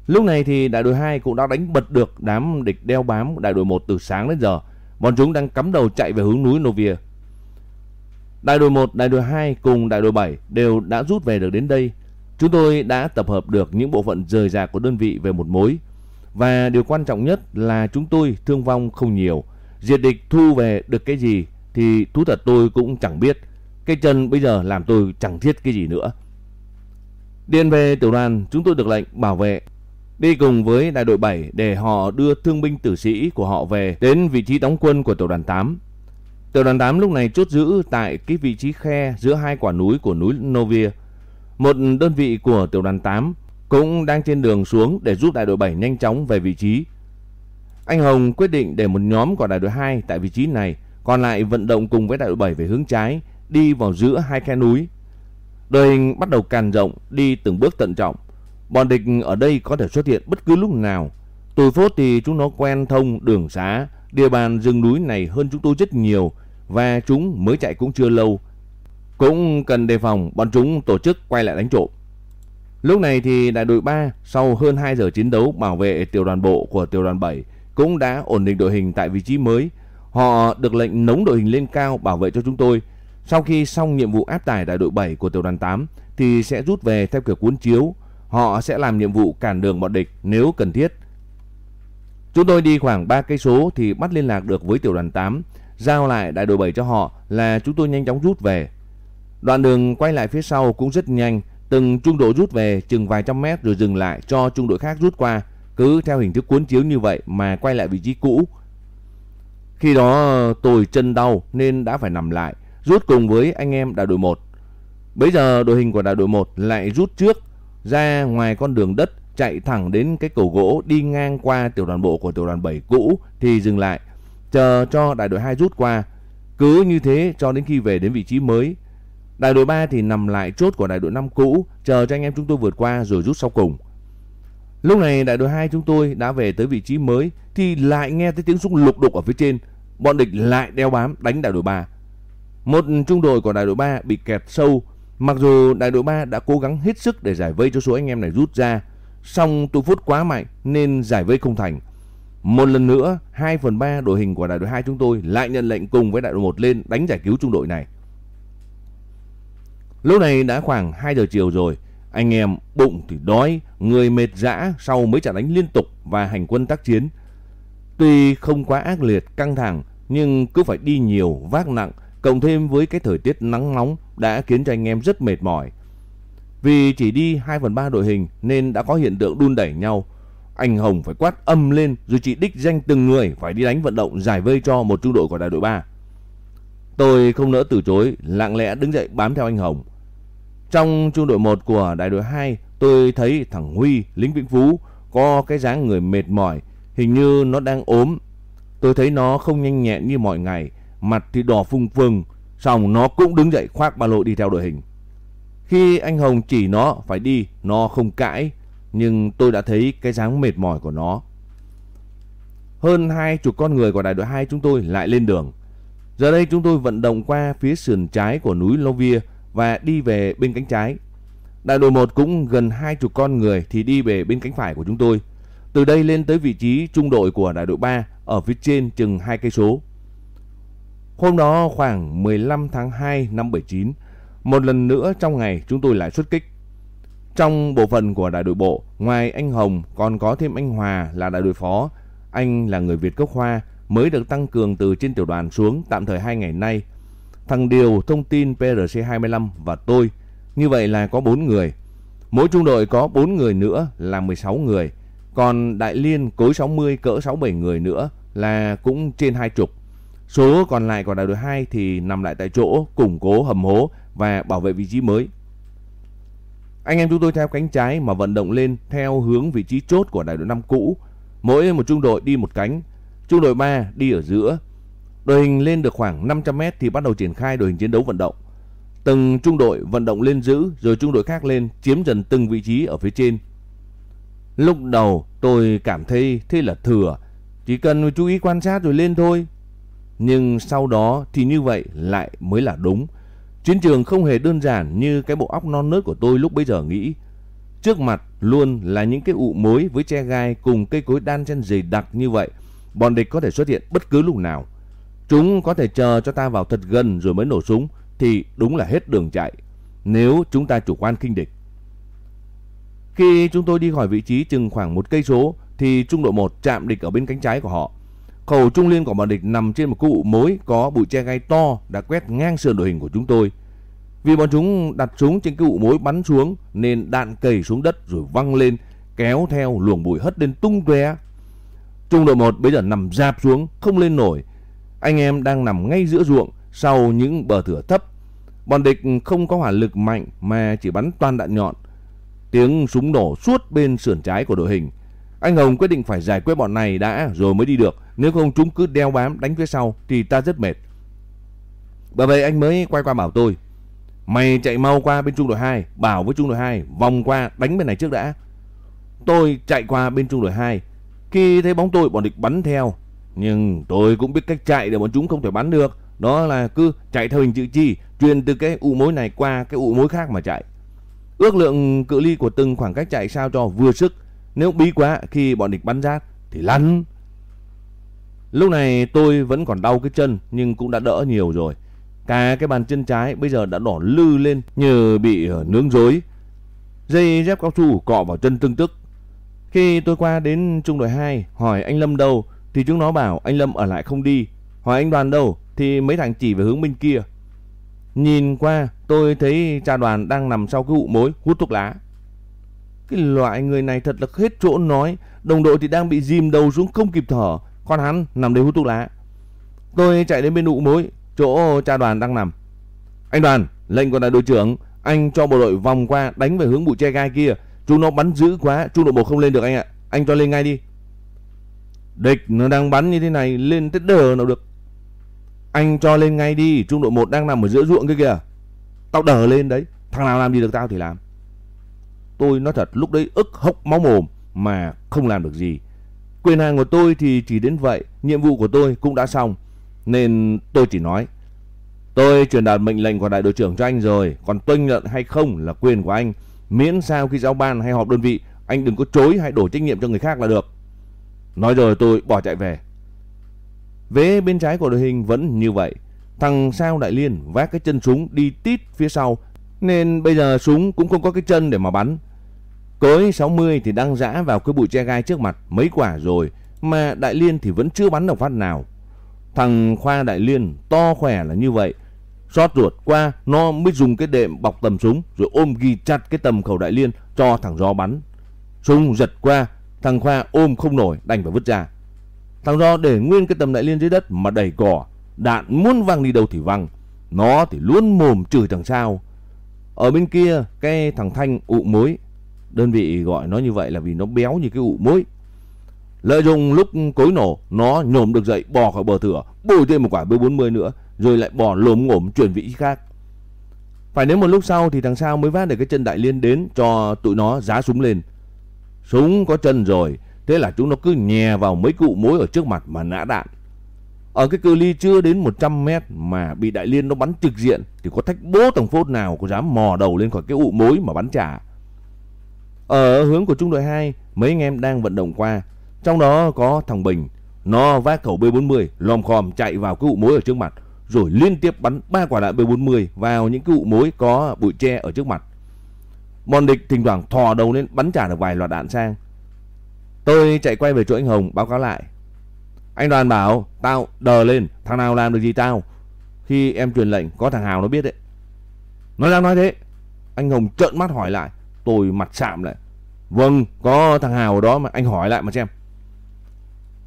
Lúc này thì đại đội 2 cũng đã đánh bật được đám địch đeo bám đại đội 1 từ sáng đến giờ. Bọn chúng đang cắm đầu chạy về hướng núi Novia. Đại đội 1, đại đội 2 cùng đại đội 7 đều đã rút về được đến đây. Chúng tôi đã tập hợp được những bộ phận rời rạc của đơn vị về một mối. Và điều quan trọng nhất là chúng tôi thương vong không nhiều. Diệt địch thu về được cái gì thì thú thật tôi cũng chẳng biết. Cái chân bây giờ làm tôi chẳng thiết cái gì nữa. Điền về tiểu đoàn, chúng tôi được lệnh bảo vệ đi cùng với đại đội 7 để họ đưa thương binh tử sĩ của họ về đến vị trí đóng quân của tiểu đoàn 8. Tiểu đoàn 8 lúc này chốt giữ tại cái vị trí khe giữa hai quả núi của núi Novia. Một đơn vị của tiểu đoàn 8 cũng đang trên đường xuống để giúp đại đội 7 nhanh chóng về vị trí. Anh Hồng quyết định để một nhóm của đại đội 2 tại vị trí này, còn lại vận động cùng với đại đội 7 về hướng trái, đi vào giữa hai khe núi. Đội hình bắt đầu càn rộng, đi từng bước tận trọng. Bọn địch ở đây có thể xuất hiện bất cứ lúc nào. Tùy phốt thì chúng nó quen thông đường xá, địa bàn rừng núi này hơn chúng tôi rất nhiều và chúng mới chạy cũng chưa lâu. Cũng cần đề phòng bọn chúng tổ chức quay lại đánh trộm. Lúc này thì đại đội 3 sau hơn 2 giờ chiến đấu bảo vệ tiểu đoàn bộ của tiểu đoàn 7 cũng đã ổn định đội hình tại vị trí mới. Họ được lệnh nống đội hình lên cao bảo vệ cho chúng tôi. Sau khi xong nhiệm vụ áp tải đại đội 7 của tiểu đoàn 8 thì sẽ rút về theo kiểu cuốn chiếu. Họ sẽ làm nhiệm vụ cản đường bọn địch nếu cần thiết. Chúng tôi đi khoảng 3 cây số thì bắt liên lạc được với tiểu đoàn 8, giao lại đại đội 7 cho họ là chúng tôi nhanh chóng rút về. Đoạn đường quay lại phía sau cũng rất nhanh, từng trung đội rút về chừng vài trăm mét rồi dừng lại cho trung đội khác rút qua, cứ theo hình thức cuốn chiếu như vậy mà quay lại vị trí cũ. Khi đó tôi chân đau nên đã phải nằm lại, rút cùng với anh em đại đội 1. Bây giờ đội hình của đại đội 1 lại rút trước ra ngoài con đường đất chạy thẳng đến cái cầu gỗ đi ngang qua tiểu đoàn bộ của tiểu đoàn 7 cũ thì dừng lại, chờ cho đại đội 2 rút qua. Cứ như thế cho đến khi về đến vị trí mới. Đại đội 3 thì nằm lại chốt của đại đội 5 cũ, chờ cho anh em chúng tôi vượt qua rồi rút sau cùng. Lúc này đại đội 2 chúng tôi đã về tới vị trí mới thì lại nghe thấy tiếng súng lục đục ở phía trên. Bọn địch lại đeo bám đánh đại đội 3. Một trung đội của đại đội 3 bị kẹt sâu. Mặc dù đại đội 3 đã cố gắng hết sức để giải vây cho số anh em này rút ra, song tụ phút quá mạnh nên giải vây không thành. Một lần nữa, 2 phần 3 đội hình của đại đội 2 chúng tôi lại nhận lệnh cùng với đại đội 1 lên đánh giải cứu trung đội này. Lúc này đã khoảng 2 giờ chiều rồi, anh em bụng thì đói, người mệt dã sau mấy trận đánh liên tục và hành quân tác chiến. Tuy không quá ác liệt, căng thẳng, nhưng cứ phải đi nhiều, vác nặng, cộng thêm với cái thời tiết nắng nóng đã khiến cho anh em rất mệt mỏi. Vì chỉ đi 2 phần 3 đội hình nên đã có hiện tượng đun đẩy nhau. Anh Hồng phải quát âm lên rồi chỉ đích danh từng người phải đi đánh vận động giải vây cho một trung đội của đại đội 3. Tôi không nỡ từ chối, lặng lẽ đứng dậy bám theo anh Hồng. Trong trung đội 1 của đại đội 2, tôi thấy thằng Huy, lính Vĩnh Phú, có cái dáng người mệt mỏi, hình như nó đang ốm. Tôi thấy nó không nhanh nhẹn như mọi ngày, mặt thì đỏ phung phừng, xong nó cũng đứng dậy khoác ba lô đi theo đội hình. Khi anh Hồng chỉ nó phải đi, nó không cãi, nhưng tôi đã thấy cái dáng mệt mỏi của nó. Hơn hai chục con người của đại đội 2 chúng tôi lại lên đường. Giờ đây chúng tôi vận động qua phía sườn trái của núi Lovia và đi về bên cánh trái. Đại đội 1 cũng gần hai chục con người thì đi về bên cánh phải của chúng tôi. Từ đây lên tới vị trí trung đội của đại đội 3 ở phía trên chừng 2 cây số. Hôm đó khoảng 15 tháng 2 năm 79, một lần nữa trong ngày chúng tôi lại xuất kích. Trong bộ phận của đại đội bộ, ngoài anh Hồng còn có thêm anh Hòa là đại đội phó. Anh là người Việt gốc Hoa, mới được tăng cường từ trên tiểu đoàn xuống tạm thời 2 ngày nay. Thằng Điều thông tin PRC25 và tôi. Như vậy là có 4 người. Mỗi trung đội có 4 người nữa là 16 người. Còn Đại Liên cối 60 cỡ 67 người nữa là cũng trên hai chục. Số còn lại của đại đội 2 thì nằm lại tại chỗ, củng cố hầm hố và bảo vệ vị trí mới. Anh em chúng tôi theo cánh trái mà vận động lên theo hướng vị trí chốt của đại đội 5 cũ. Mỗi một trung đội đi một cánh, trung đội 3 đi ở giữa. Đội hình lên được khoảng 500 m thì bắt đầu triển khai đội hình chiến đấu vận động. Từng trung đội vận động lên giữ rồi trung đội khác lên chiếm dần từng vị trí ở phía trên. Lúc đầu tôi cảm thấy thế là thừa, chỉ cần chú ý quan sát rồi lên thôi. Nhưng sau đó thì như vậy lại mới là đúng. Chiến trường không hề đơn giản như cái bộ óc non nớt của tôi lúc bấy giờ nghĩ. Trước mặt luôn là những cái ụ mối với che gai cùng cây cối đan trên dày đặc như vậy. Bọn địch có thể xuất hiện bất cứ lúc nào. Chúng có thể chờ cho ta vào thật gần rồi mới nổ súng thì đúng là hết đường chạy. Nếu chúng ta chủ quan kinh địch. Khi chúng tôi đi khỏi vị trí chừng khoảng một cây số, thì trung đội 1 chạm địch ở bên cánh trái của họ. Khẩu trung liên của bọn địch nằm trên một cụ mối có bụi tre gai to đã quét ngang sườn đội hình của chúng tôi. Vì bọn chúng đặt súng trên cái ụ mối bắn xuống nên đạn cầy xuống đất rồi văng lên, kéo theo luồng bụi hất lên tung tóe. Trung đội 1 bây giờ nằm dạp xuống, không lên nổi. Anh em đang nằm ngay giữa ruộng sau những bờ thửa thấp. Bọn địch không có hỏa lực mạnh mà chỉ bắn toàn đạn nhọn. Tiếng súng nổ suốt bên sườn trái của đội hình. Anh Hồng quyết định phải giải quyết bọn này đã rồi mới đi được. Nếu không chúng cứ đeo bám đánh phía sau thì ta rất mệt. Bởi vậy anh mới quay qua bảo tôi. Mày chạy mau qua bên trung đội 2, bảo với trung đội 2 vòng qua đánh bên này trước đã. Tôi chạy qua bên trung đội 2. Khi thấy bóng tôi bọn địch bắn theo. Nhưng tôi cũng biết cách chạy để bọn chúng không thể bắn được. Đó là cứ chạy theo hình chữ chi, truyền từ cái ụ mối này qua cái ụ mối khác mà chạy. Ước lượng cự ly của từng khoảng cách chạy sao cho vừa sức. Nếu bí quá khi bọn địch bắn ra thì lăn. Lúc này tôi vẫn còn đau cái chân, nhưng cũng đã đỡ nhiều rồi. Cả cái bàn chân trái bây giờ đã đỏ lư lên như bị ờ, nướng rối. Dây dép cao su cọ vào chân tương tức. Khi tôi qua đến trung đội 2 hỏi anh Lâm đâu, thì chúng nó bảo anh Lâm ở lại không đi. Hỏi anh Đoàn đâu, thì mấy thằng chỉ về hướng bên kia. Nhìn qua tôi thấy cha đoàn đang nằm sau cái ụ mối hút thuốc lá. Cái loại người này thật là hết chỗ nói. Đồng đội thì đang bị dìm đầu xuống không kịp thở. Còn hắn nằm đây hút thuốc lá. Tôi chạy đến bên ụ mối chỗ cha đoàn đang nằm. Anh đoàn, lệnh của đại đội trưởng, anh cho bộ đội vòng qua đánh về hướng bụi tre gai kia. Chúng nó bắn dữ quá, trung đội bộ không lên được anh ạ. Anh cho lên ngay đi. Địch nó đang bắn như thế này, lên tới đờ nào được. Anh cho lên ngay đi, trung đội 1 đang nằm ở giữa ruộng kia kìa. Tao đờ lên đấy, thằng nào làm gì được tao thì làm. Tôi nói thật lúc đấy ức hốc máu mồm mà không làm được gì. Quyền hàng của tôi thì chỉ đến vậy, nhiệm vụ của tôi cũng đã xong. Nên tôi chỉ nói Tôi truyền đạt mệnh lệnh của đại đội trưởng cho anh rồi Còn tuân nhận hay không là quyền của anh Miễn sao khi giao ban hay họp đơn vị Anh đừng có chối hay đổ trách nhiệm cho người khác là được Nói rồi tôi bỏ chạy về Vế bên trái của đội hình vẫn như vậy Thằng sao đại liên vác cái chân súng đi tít phía sau Nên bây giờ súng cũng không có cái chân để mà bắn Cối 60 thì đang dã vào cái bụi tre gai trước mặt mấy quả rồi Mà đại liên thì vẫn chưa bắn được phát nào Thằng Khoa Đại Liên to khỏe là như vậy. Xót ruột qua nó mới dùng cái đệm bọc tầm súng rồi ôm ghi chặt cái tầm khẩu Đại Liên cho thằng gió bắn. Súng giật qua, thằng Khoa ôm không nổi đành phải vứt ra. Thằng gió để nguyên cái tầm Đại Liên dưới đất mà đẩy cỏ. Đạn muốn văng đi đâu thì văng. Nó thì luôn mồm chửi thằng sao. Ở bên kia cái thằng Thanh ụ mối. Đơn vị gọi nó như vậy là vì nó béo như cái ụ mối. Lợi dụng lúc cối nổ, nó nhổm được dậy bò khỏi bờ thửa, bồi thêm một quả B40 nữa, rồi lại bò lồm ngổm chuyển vị khác. Phải đến một lúc sau thì thằng Sao mới vác được cái chân đại liên đến cho tụi nó giá súng lên. Súng có chân rồi, thế là chúng nó cứ nhè vào mấy cụ mối ở trước mặt mà nã đạn. Ở cái cự ly chưa đến 100 mét mà bị đại liên nó bắn trực diện thì có thách bố thằng phốt nào có dám mò đầu lên khỏi cái ụ mối mà bắn trả. Ở hướng của trung đội 2, mấy anh em đang vận động qua, trong đó có thằng Bình, nó vác khẩu B40 lom khom chạy vào cái ụ mối ở trước mặt rồi liên tiếp bắn ba quả đạn B40 vào những cái ụ mối có bụi tre ở trước mặt. Bọn địch thỉnh thoảng thò đầu lên bắn trả được vài loạt đạn sang. Tôi chạy quay về chỗ anh Hồng báo cáo lại. Anh đoàn bảo tao đờ lên, thằng nào làm được gì tao. Khi em truyền lệnh có thằng Hào nó biết đấy. Nói đang nói thế. Anh Hồng trợn mắt hỏi lại. Tôi mặt sạm lại. Vâng, có thằng Hào ở đó mà anh hỏi lại mà xem.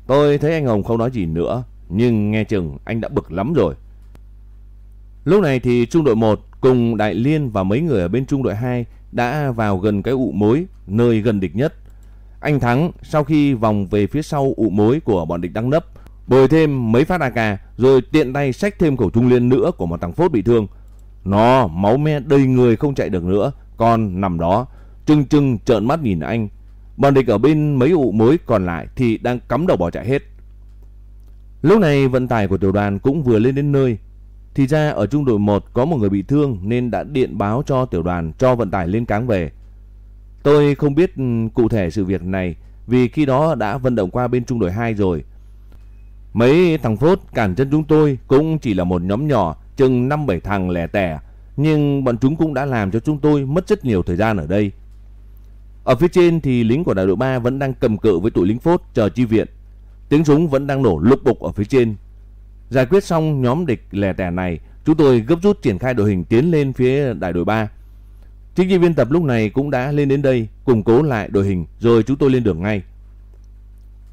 Tôi thấy anh Hồng không nói gì nữa, nhưng nghe chừng anh đã bực lắm rồi. Lúc này thì trung đội 1 cùng Đại Liên và mấy người ở bên trung đội 2 đã vào gần cái ụ mối, nơi gần địch nhất. Anh Thắng sau khi vòng về phía sau ụ mối của bọn địch đang nấp, bồi thêm mấy phát AK rồi tiện tay xách thêm khẩu trung liên nữa của một thằng phốt bị thương. Nó máu me đầy người không chạy được nữa, còn nằm đó, trưng trưng trợn mắt nhìn anh. Bọn địch ở bên mấy ụ mối còn lại thì đang cắm đầu bỏ chạy hết. Lúc này vận tải của tiểu đoàn cũng vừa lên đến nơi. Thì ra ở trung đội 1 có một người bị thương nên đã điện báo cho tiểu đoàn cho vận tải lên cáng về. Tôi không biết ừ, cụ thể sự việc này vì khi đó đã vận động qua bên trung đội 2 rồi. Mấy thằng phốt cản chân chúng tôi cũng chỉ là một nhóm nhỏ, chừng 5-7 thằng lẻ tẻ, nhưng bọn chúng cũng đã làm cho chúng tôi mất rất nhiều thời gian ở đây. Ở phía trên thì lính của đại đội 3 vẫn đang cầm cự với tụi lính phốt chờ chi viện. Tiếng súng vẫn đang nổ lục bục ở phía trên. Giải quyết xong nhóm địch lẻ tẻ này, chúng tôi gấp rút triển khai đội hình tiến lên phía đại đội 3. Chính trị viên tập lúc này cũng đã lên đến đây, củng cố lại đội hình rồi chúng tôi lên đường ngay.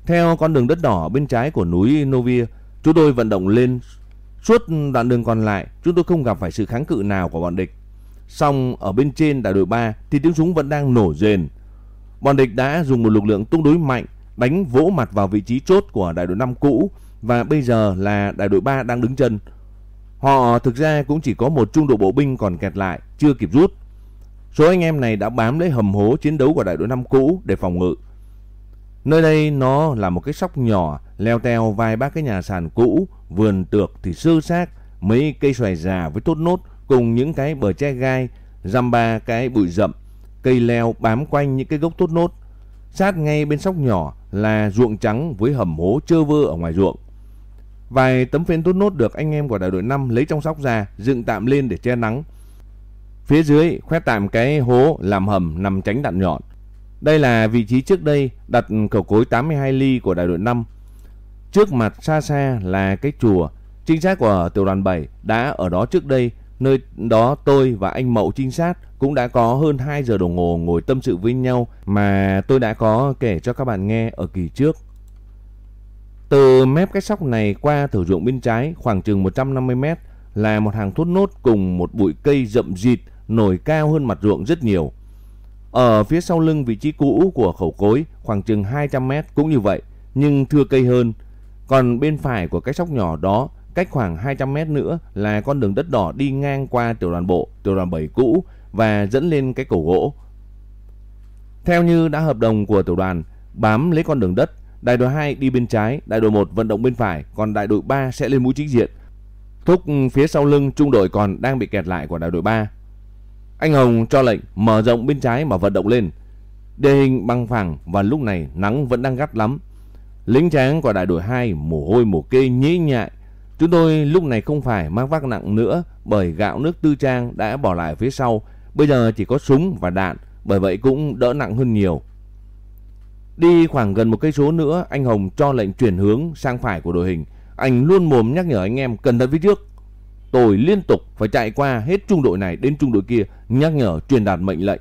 Theo con đường đất đỏ bên trái của núi Novia, chúng tôi vận động lên suốt đoạn đường còn lại, chúng tôi không gặp phải sự kháng cự nào của bọn địch. Song ở bên trên đại đội 3 thì tiếng súng vẫn đang nổ rền. Bọn địch đã dùng một lực lượng tương đối mạnh đánh vỗ mặt vào vị trí chốt của đại đội 5 cũ và bây giờ là đại đội 3 đang đứng chân. Họ thực ra cũng chỉ có một trung đội bộ binh còn kẹt lại, chưa kịp rút. Số anh em này đã bám lấy hầm hố chiến đấu của đại đội năm cũ để phòng ngự. Nơi đây nó là một cái sóc nhỏ leo teo vài ba cái nhà sàn cũ, vườn tược thì sơ xác, mấy cây xoài già với tốt nốt cùng những cái bờ tre gai, dăm ba cái bụi rậm, cây leo bám quanh những cái gốc tốt nốt. Sát ngay bên sóc nhỏ là ruộng trắng với hầm hố trơ vơ ở ngoài ruộng. Vài tấm phên tốt nốt được anh em của đại đội 5 lấy trong sóc ra, dựng tạm lên để che nắng. Phía dưới khoét tạm cái hố làm hầm nằm tránh đạn nhọn. Đây là vị trí trước đây đặt cầu cối 82 ly của đại đội 5. Trước mặt xa xa là cái chùa. Trinh sát của tiểu đoàn 7 đã ở đó trước đây. Nơi đó tôi và anh Mậu trinh sát cũng đã có hơn 2 giờ đồng hồ ngồi tâm sự với nhau mà tôi đã có kể cho các bạn nghe ở kỳ trước. Từ mép cái sóc này qua thử ruộng bên trái khoảng chừng 150 mét là một hàng thốt nốt cùng một bụi cây rậm rịt nổi cao hơn mặt ruộng rất nhiều. Ở phía sau lưng vị trí cũ của khẩu cối khoảng chừng 200 mét cũng như vậy, nhưng thưa cây hơn. Còn bên phải của cái sóc nhỏ đó, cách khoảng 200 mét nữa là con đường đất đỏ đi ngang qua tiểu đoàn bộ, tiểu đoàn 7 cũ và dẫn lên cái cổ gỗ. Theo như đã hợp đồng của tiểu đoàn, bám lấy con đường đất, đại đội 2 đi bên trái, đại đội 1 vận động bên phải, còn đại đội 3 sẽ lên mũi chính diện. Thúc phía sau lưng trung đội còn đang bị kẹt lại của đại đội 3 anh Hồng cho lệnh mở rộng bên trái mà vận động lên. Địa hình bằng phẳng và lúc này nắng vẫn đang gắt lắm. Lính tráng của đại đội 2 mồ hôi mồ kê nhĩ nhại. Chúng tôi lúc này không phải mang vác nặng nữa bởi gạo nước tư trang đã bỏ lại phía sau. Bây giờ chỉ có súng và đạn, bởi vậy cũng đỡ nặng hơn nhiều. Đi khoảng gần một cây số nữa, anh Hồng cho lệnh chuyển hướng sang phải của đội hình. Anh luôn mồm nhắc nhở anh em cẩn thận phía trước. Tôi liên tục phải chạy qua hết trung đội này đến trung đội kia nhắc nhở truyền đạt mệnh lệnh.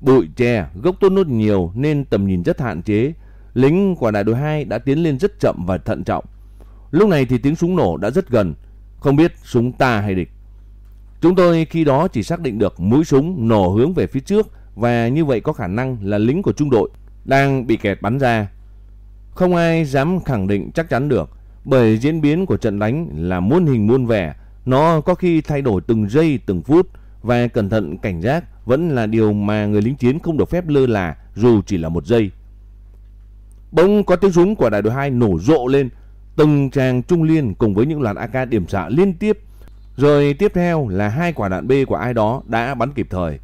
Bụi tre, gốc tốt nốt nhiều nên tầm nhìn rất hạn chế. Lính của đại đội 2 đã tiến lên rất chậm và thận trọng. Lúc này thì tiếng súng nổ đã rất gần, không biết súng ta hay địch. Chúng tôi khi đó chỉ xác định được mũi súng nổ hướng về phía trước và như vậy có khả năng là lính của trung đội đang bị kẹt bắn ra. Không ai dám khẳng định chắc chắn được bởi diễn biến của trận đánh là muôn hình muôn vẻ, nó có khi thay đổi từng giây từng phút và cẩn thận cảnh giác vẫn là điều mà người lính chiến không được phép lơ là dù chỉ là một giây. Bỗng có tiếng súng của đại đội 2 nổ rộ lên, từng tràng trung liên cùng với những loạt AK điểm xạ liên tiếp. Rồi tiếp theo là hai quả đạn B của ai đó đã bắn kịp thời.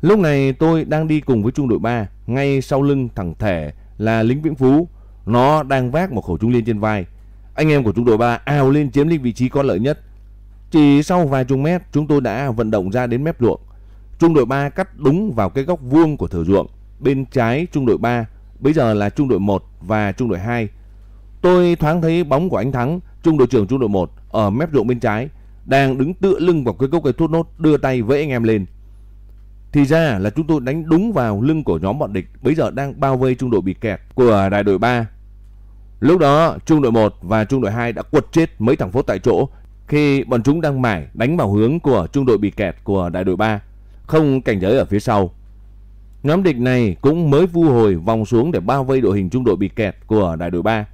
Lúc này tôi đang đi cùng với trung đội 3, ngay sau lưng thằng Thể là lính Vĩnh Phú. Nó đang vác một khẩu trung liên trên vai. Anh em của trung đội 3 ào lên chiếm lĩnh vị trí có lợi nhất. Chỉ sau vài chục mét chúng tôi đã vận động ra đến mép ruộng. Trung đội 3 cắt đúng vào cái góc vuông của thửa ruộng. Bên trái trung đội 3, bây giờ là trung đội 1 và trung đội 2. Tôi thoáng thấy bóng của anh Thắng, trung đội trưởng trung đội 1 ở mép ruộng bên trái, đang đứng tựa lưng vào cái gốc cây thốt nốt đưa tay vẫy anh em lên. Thì ra là chúng tôi đánh đúng vào lưng của nhóm bọn địch bây giờ đang bao vây trung đội bị kẹt của đại đội 3. Lúc đó trung đội 1 và trung đội 2 đã quật chết mấy thằng phốt tại chỗ khi bọn chúng đang mải đánh vào hướng của trung đội bị kẹt của đại đội 3, không cảnh giới ở phía sau. Nhóm địch này cũng mới vu hồi vòng xuống để bao vây đội hình trung đội bị kẹt của đại đội 3.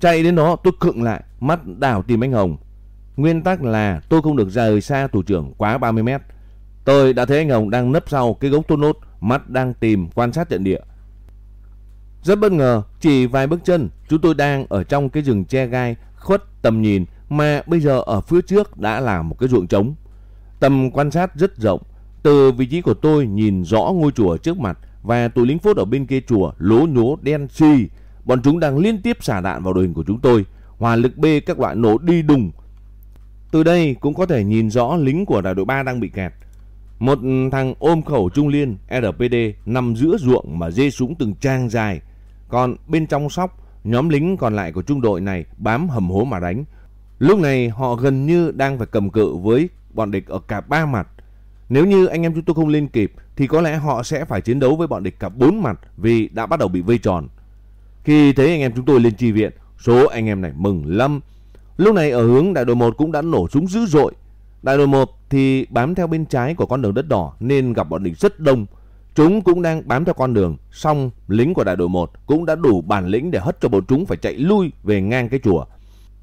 Chạy đến đó tôi khựng lại, mắt đảo tìm anh Hồng. Nguyên tắc là tôi không được rời xa thủ trưởng quá 30 mét. Tôi đã thấy anh Hồng đang nấp sau cái gốc tôn nốt, mắt đang tìm quan sát trận địa. Rất bất ngờ, chỉ vài bước chân, chúng tôi đang ở trong cái rừng che gai khuất tầm nhìn mà bây giờ ở phía trước đã là một cái ruộng trống. Tầm quan sát rất rộng, từ vị trí của tôi nhìn rõ ngôi chùa trước mặt và tụi lính phốt ở bên kia chùa lố nhố đen xì. Bọn chúng đang liên tiếp xả đạn vào đội hình của chúng tôi, hòa lực B các loại nổ đi đùng. Từ đây cũng có thể nhìn rõ lính của đại đội 3 đang bị kẹt. Một thằng ôm khẩu trung liên RPD nằm giữa ruộng mà dê súng từng trang dài. Còn bên trong sóc, nhóm lính còn lại của trung đội này bám hầm hố mà đánh. Lúc này họ gần như đang phải cầm cự với bọn địch ở cả ba mặt. Nếu như anh em chúng tôi không lên kịp thì có lẽ họ sẽ phải chiến đấu với bọn địch cả bốn mặt vì đã bắt đầu bị vây tròn. Khi thấy anh em chúng tôi lên chi viện, số anh em này mừng lắm. Lúc này ở hướng đại đội 1 cũng đã nổ súng dữ dội. Đại đội 1 thì bám theo bên trái của con đường đất đỏ nên gặp bọn địch rất đông. Chúng cũng đang bám theo con đường, xong lính của đại đội 1 cũng đã đủ bản lĩnh để hất cho bọn chúng phải chạy lui về ngang cái chùa.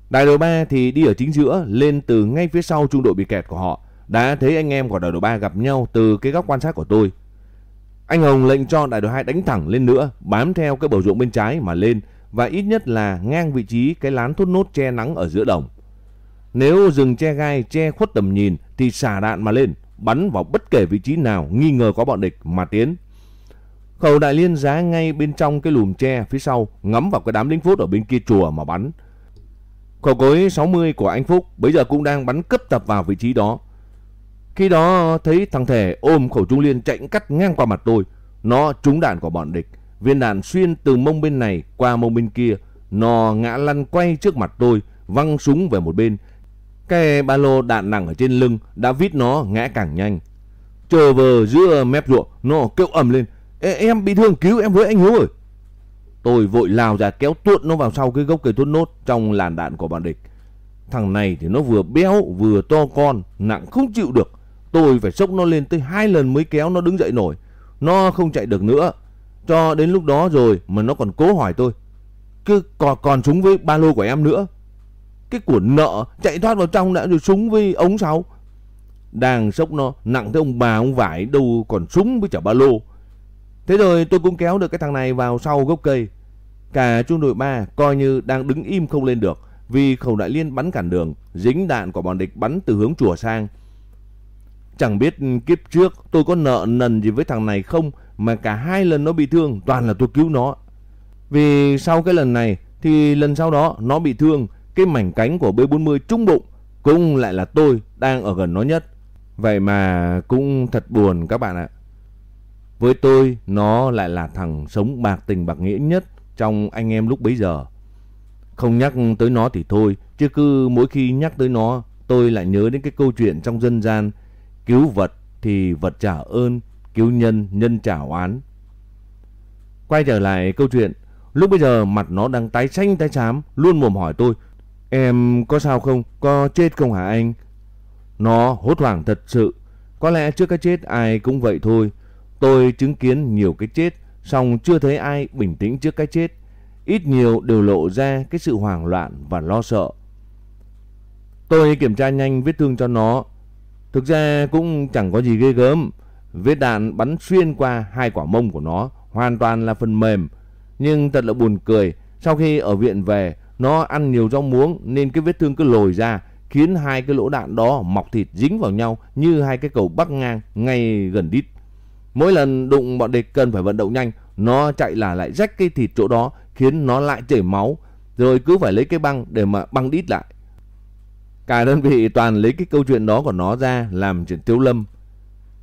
Đại đội 3 thì đi ở chính giữa, lên từ ngay phía sau trung đội bị kẹt của họ. Đã thấy anh em của đại đội 3 gặp nhau từ cái góc quan sát của tôi. Anh Hồng lệnh cho đại đội 2 đánh thẳng lên nữa, bám theo cái bờ ruộng bên trái mà lên và ít nhất là ngang vị trí cái lán thốt nốt che nắng ở giữa đồng. Nếu rừng che gai che khuất tầm nhìn thì xả đạn mà lên, bắn vào bất kể vị trí nào nghi ngờ có bọn địch mà tiến. Khẩu đại liên giá ngay bên trong cái lùm tre phía sau, ngắm vào cái đám lính phốt ở bên kia chùa mà bắn. Khẩu cối 60 của anh Phúc bây giờ cũng đang bắn cấp tập vào vị trí đó. Khi đó thấy thằng Thể ôm khẩu trung liên chạy cắt ngang qua mặt tôi. Nó trúng đạn của bọn địch. Viên đạn xuyên từ mông bên này qua mông bên kia. Nó ngã lăn quay trước mặt tôi, văng súng về một bên. Cái ba lô đạn nặng ở trên lưng đã vít nó ngã càng nhanh. Chờ vờ giữa mép ruộng, nó kêu ầm lên. Ê, em bị thương cứu em với anh Hiếu rồi. Tôi vội lao ra kéo tuột nó vào sau cái gốc cây thốt nốt trong làn đạn của bọn địch. Thằng này thì nó vừa béo vừa to con, nặng không chịu được. Tôi phải sốc nó lên tới hai lần mới kéo nó đứng dậy nổi. Nó không chạy được nữa. Cho đến lúc đó rồi mà nó còn cố hỏi tôi. Cứ còn, còn súng với ba lô của em nữa. Cái của nợ chạy thoát vào trong đã rồi súng với ống sáu. Đang sốc nó nặng tới ông bà ông vải đâu còn súng với chả ba lô. Thế rồi tôi cũng kéo được cái thằng này vào sau gốc cây. Cả trung đội 3 coi như đang đứng im không lên được vì khẩu đại liên bắn cản đường, dính đạn của bọn địch bắn từ hướng chùa sang. Chẳng biết kiếp trước tôi có nợ nần gì với thằng này không mà cả hai lần nó bị thương toàn là tôi cứu nó. Vì sau cái lần này thì lần sau đó nó bị thương cái mảnh cánh của B40 trung bụng cũng lại là tôi đang ở gần nó nhất. Vậy mà cũng thật buồn các bạn ạ. Với tôi nó lại là thằng sống bạc tình bạc nghĩa nhất trong anh em lúc bấy giờ. Không nhắc tới nó thì thôi, chứ cứ mỗi khi nhắc tới nó tôi lại nhớ đến cái câu chuyện trong dân gian cứu vật thì vật trả ơn, cứu nhân nhân trả oán. Quay trở lại câu chuyện, lúc bây giờ mặt nó đang tái xanh tái xám, luôn mồm hỏi tôi, em có sao không, có chết không hả anh? Nó hốt hoảng thật sự. Có lẽ trước cái chết ai cũng vậy thôi. Tôi chứng kiến nhiều cái chết, song chưa thấy ai bình tĩnh trước cái chết. Ít nhiều đều lộ ra cái sự hoảng loạn và lo sợ. Tôi kiểm tra nhanh vết thương cho nó. Thực ra cũng chẳng có gì ghê gớm. Vết đạn bắn xuyên qua hai quả mông của nó, hoàn toàn là phần mềm. Nhưng thật là buồn cười, sau khi ở viện về, nó ăn nhiều rau muống nên cái vết thương cứ lồi ra, khiến hai cái lỗ đạn đó mọc thịt dính vào nhau như hai cái cầu bắc ngang ngay gần đít. Mỗi lần đụng bọn địch cần phải vận động nhanh, nó chạy là lại rách cái thịt chỗ đó khiến nó lại chảy máu, rồi cứ phải lấy cái băng để mà băng đít lại. Cả đơn vị toàn lấy cái câu chuyện đó của nó ra làm chuyện tiêu lâm.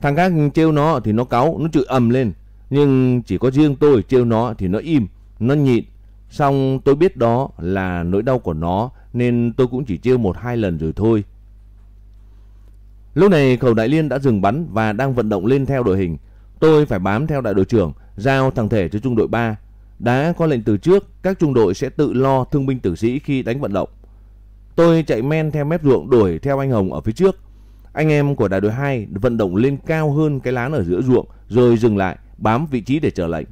Thằng khác trêu nó thì nó cáu, nó chửi ầm lên. Nhưng chỉ có riêng tôi trêu nó thì nó im, nó nhịn. Xong tôi biết đó là nỗi đau của nó nên tôi cũng chỉ trêu một hai lần rồi thôi. Lúc này khẩu đại liên đã dừng bắn và đang vận động lên theo đội hình. Tôi phải bám theo đại đội trưởng, giao thằng thể cho trung đội 3. Đã có lệnh từ trước, các trung đội sẽ tự lo thương binh tử sĩ khi đánh vận động. Tôi chạy men theo mép ruộng đuổi theo anh Hồng ở phía trước. Anh em của đại đội 2 vận động lên cao hơn cái lán ở giữa ruộng rồi dừng lại bám vị trí để chờ lệnh.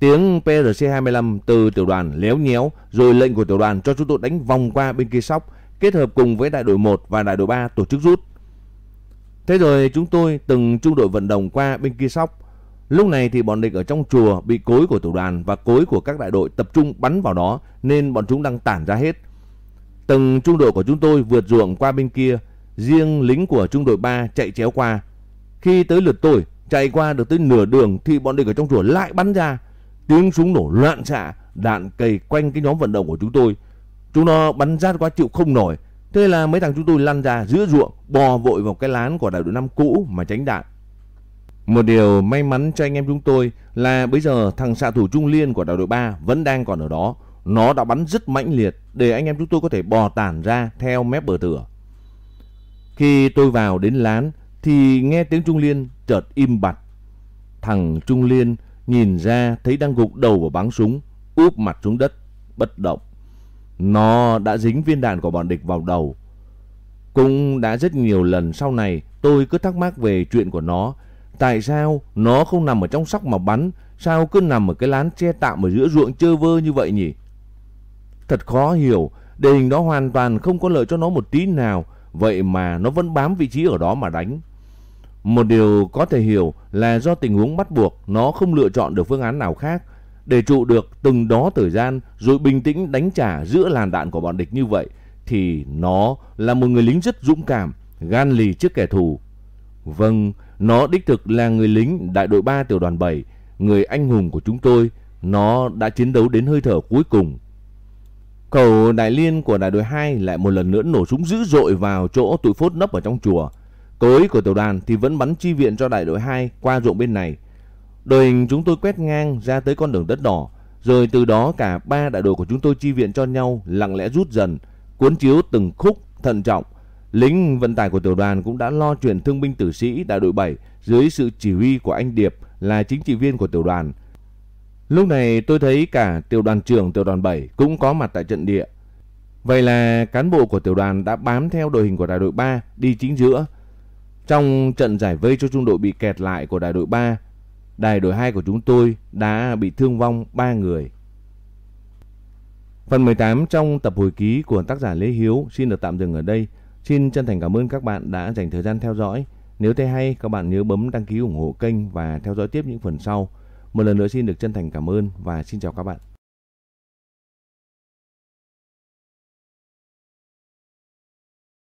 Tiếng PRC-25 từ tiểu đoàn léo nhéo rồi lệnh của tiểu đoàn cho chúng tôi đánh vòng qua bên kia sóc kết hợp cùng với đại đội 1 và đại đội 3 tổ chức rút. Thế rồi chúng tôi từng trung đội vận động qua bên kia sóc. Lúc này thì bọn địch ở trong chùa bị cối của tiểu đoàn và cối của các đại đội tập trung bắn vào đó nên bọn chúng đang tản ra hết. Từng trung đội của chúng tôi vượt ruộng qua bên kia, riêng lính của trung đội 3 chạy chéo qua. Khi tới lượt tôi, chạy qua được tới nửa đường thì bọn địch ở trong chùa lại bắn ra. Tiếng súng nổ loạn xạ, đạn cày quanh cái nhóm vận động của chúng tôi. Chúng nó bắn rát quá chịu không nổi. Thế là mấy thằng chúng tôi lăn ra giữa ruộng, bò vội vào cái lán của đại đội năm cũ mà tránh đạn. Một điều may mắn cho anh em chúng tôi là bây giờ thằng xạ thủ trung liên của đại đội 3 vẫn đang còn ở đó. Nó đã bắn rất mãnh liệt để anh em chúng tôi có thể bò tản ra theo mép bờ tửa. Khi tôi vào đến lán thì nghe tiếng Trung Liên chợt im bặt. Thằng Trung Liên nhìn ra thấy đang gục đầu vào bắn súng, úp mặt xuống đất, bất động. Nó đã dính viên đạn của bọn địch vào đầu. Cũng đã rất nhiều lần sau này tôi cứ thắc mắc về chuyện của nó. Tại sao nó không nằm ở trong sóc mà bắn, sao cứ nằm ở cái lán che tạm ở giữa ruộng chơ vơ như vậy nhỉ? Thật khó hiểu, đề hình đó hoàn toàn không có lợi cho nó một tí nào, vậy mà nó vẫn bám vị trí ở đó mà đánh. Một điều có thể hiểu là do tình huống bắt buộc nó không lựa chọn được phương án nào khác để trụ được từng đó thời gian rồi bình tĩnh đánh trả giữa làn đạn của bọn địch như vậy thì nó là một người lính rất dũng cảm, gan lì trước kẻ thù. Vâng, nó đích thực là người lính đại đội 3 tiểu đoàn 7, người anh hùng của chúng tôi, nó đã chiến đấu đến hơi thở cuối cùng. Cầu đại liên của đại đội 2 lại một lần nữa nổ súng dữ dội vào chỗ tụi phốt nấp ở trong chùa. Cối của tiểu đoàn thì vẫn bắn chi viện cho đại đội 2 qua ruộng bên này. Đội hình chúng tôi quét ngang ra tới con đường đất đỏ, rồi từ đó cả ba đại đội của chúng tôi chi viện cho nhau lặng lẽ rút dần, cuốn chiếu từng khúc thận trọng. Lính vận tải của tiểu đoàn cũng đã lo chuyện thương binh tử sĩ đại đội 7 dưới sự chỉ huy của anh Điệp là chính trị viên của tiểu đoàn. Lúc này tôi thấy cả tiểu đoàn trưởng tiểu đoàn 7 cũng có mặt tại trận địa. Vậy là cán bộ của tiểu đoàn đã bám theo đội hình của đại đội 3 đi chính giữa. Trong trận giải vây cho trung đội bị kẹt lại của đại đội 3, đài đội 2 của chúng tôi đã bị thương vong 3 người. Phần 18 trong tập hồi ký của tác giả Lê Hiếu xin được tạm dừng ở đây. Xin chân thành cảm ơn các bạn đã dành thời gian theo dõi. Nếu thấy hay, các bạn nhớ bấm đăng ký ủng hộ kênh và theo dõi tiếp những phần sau. Một lần nữa xin được chân thành cảm ơn và xin chào các bạn.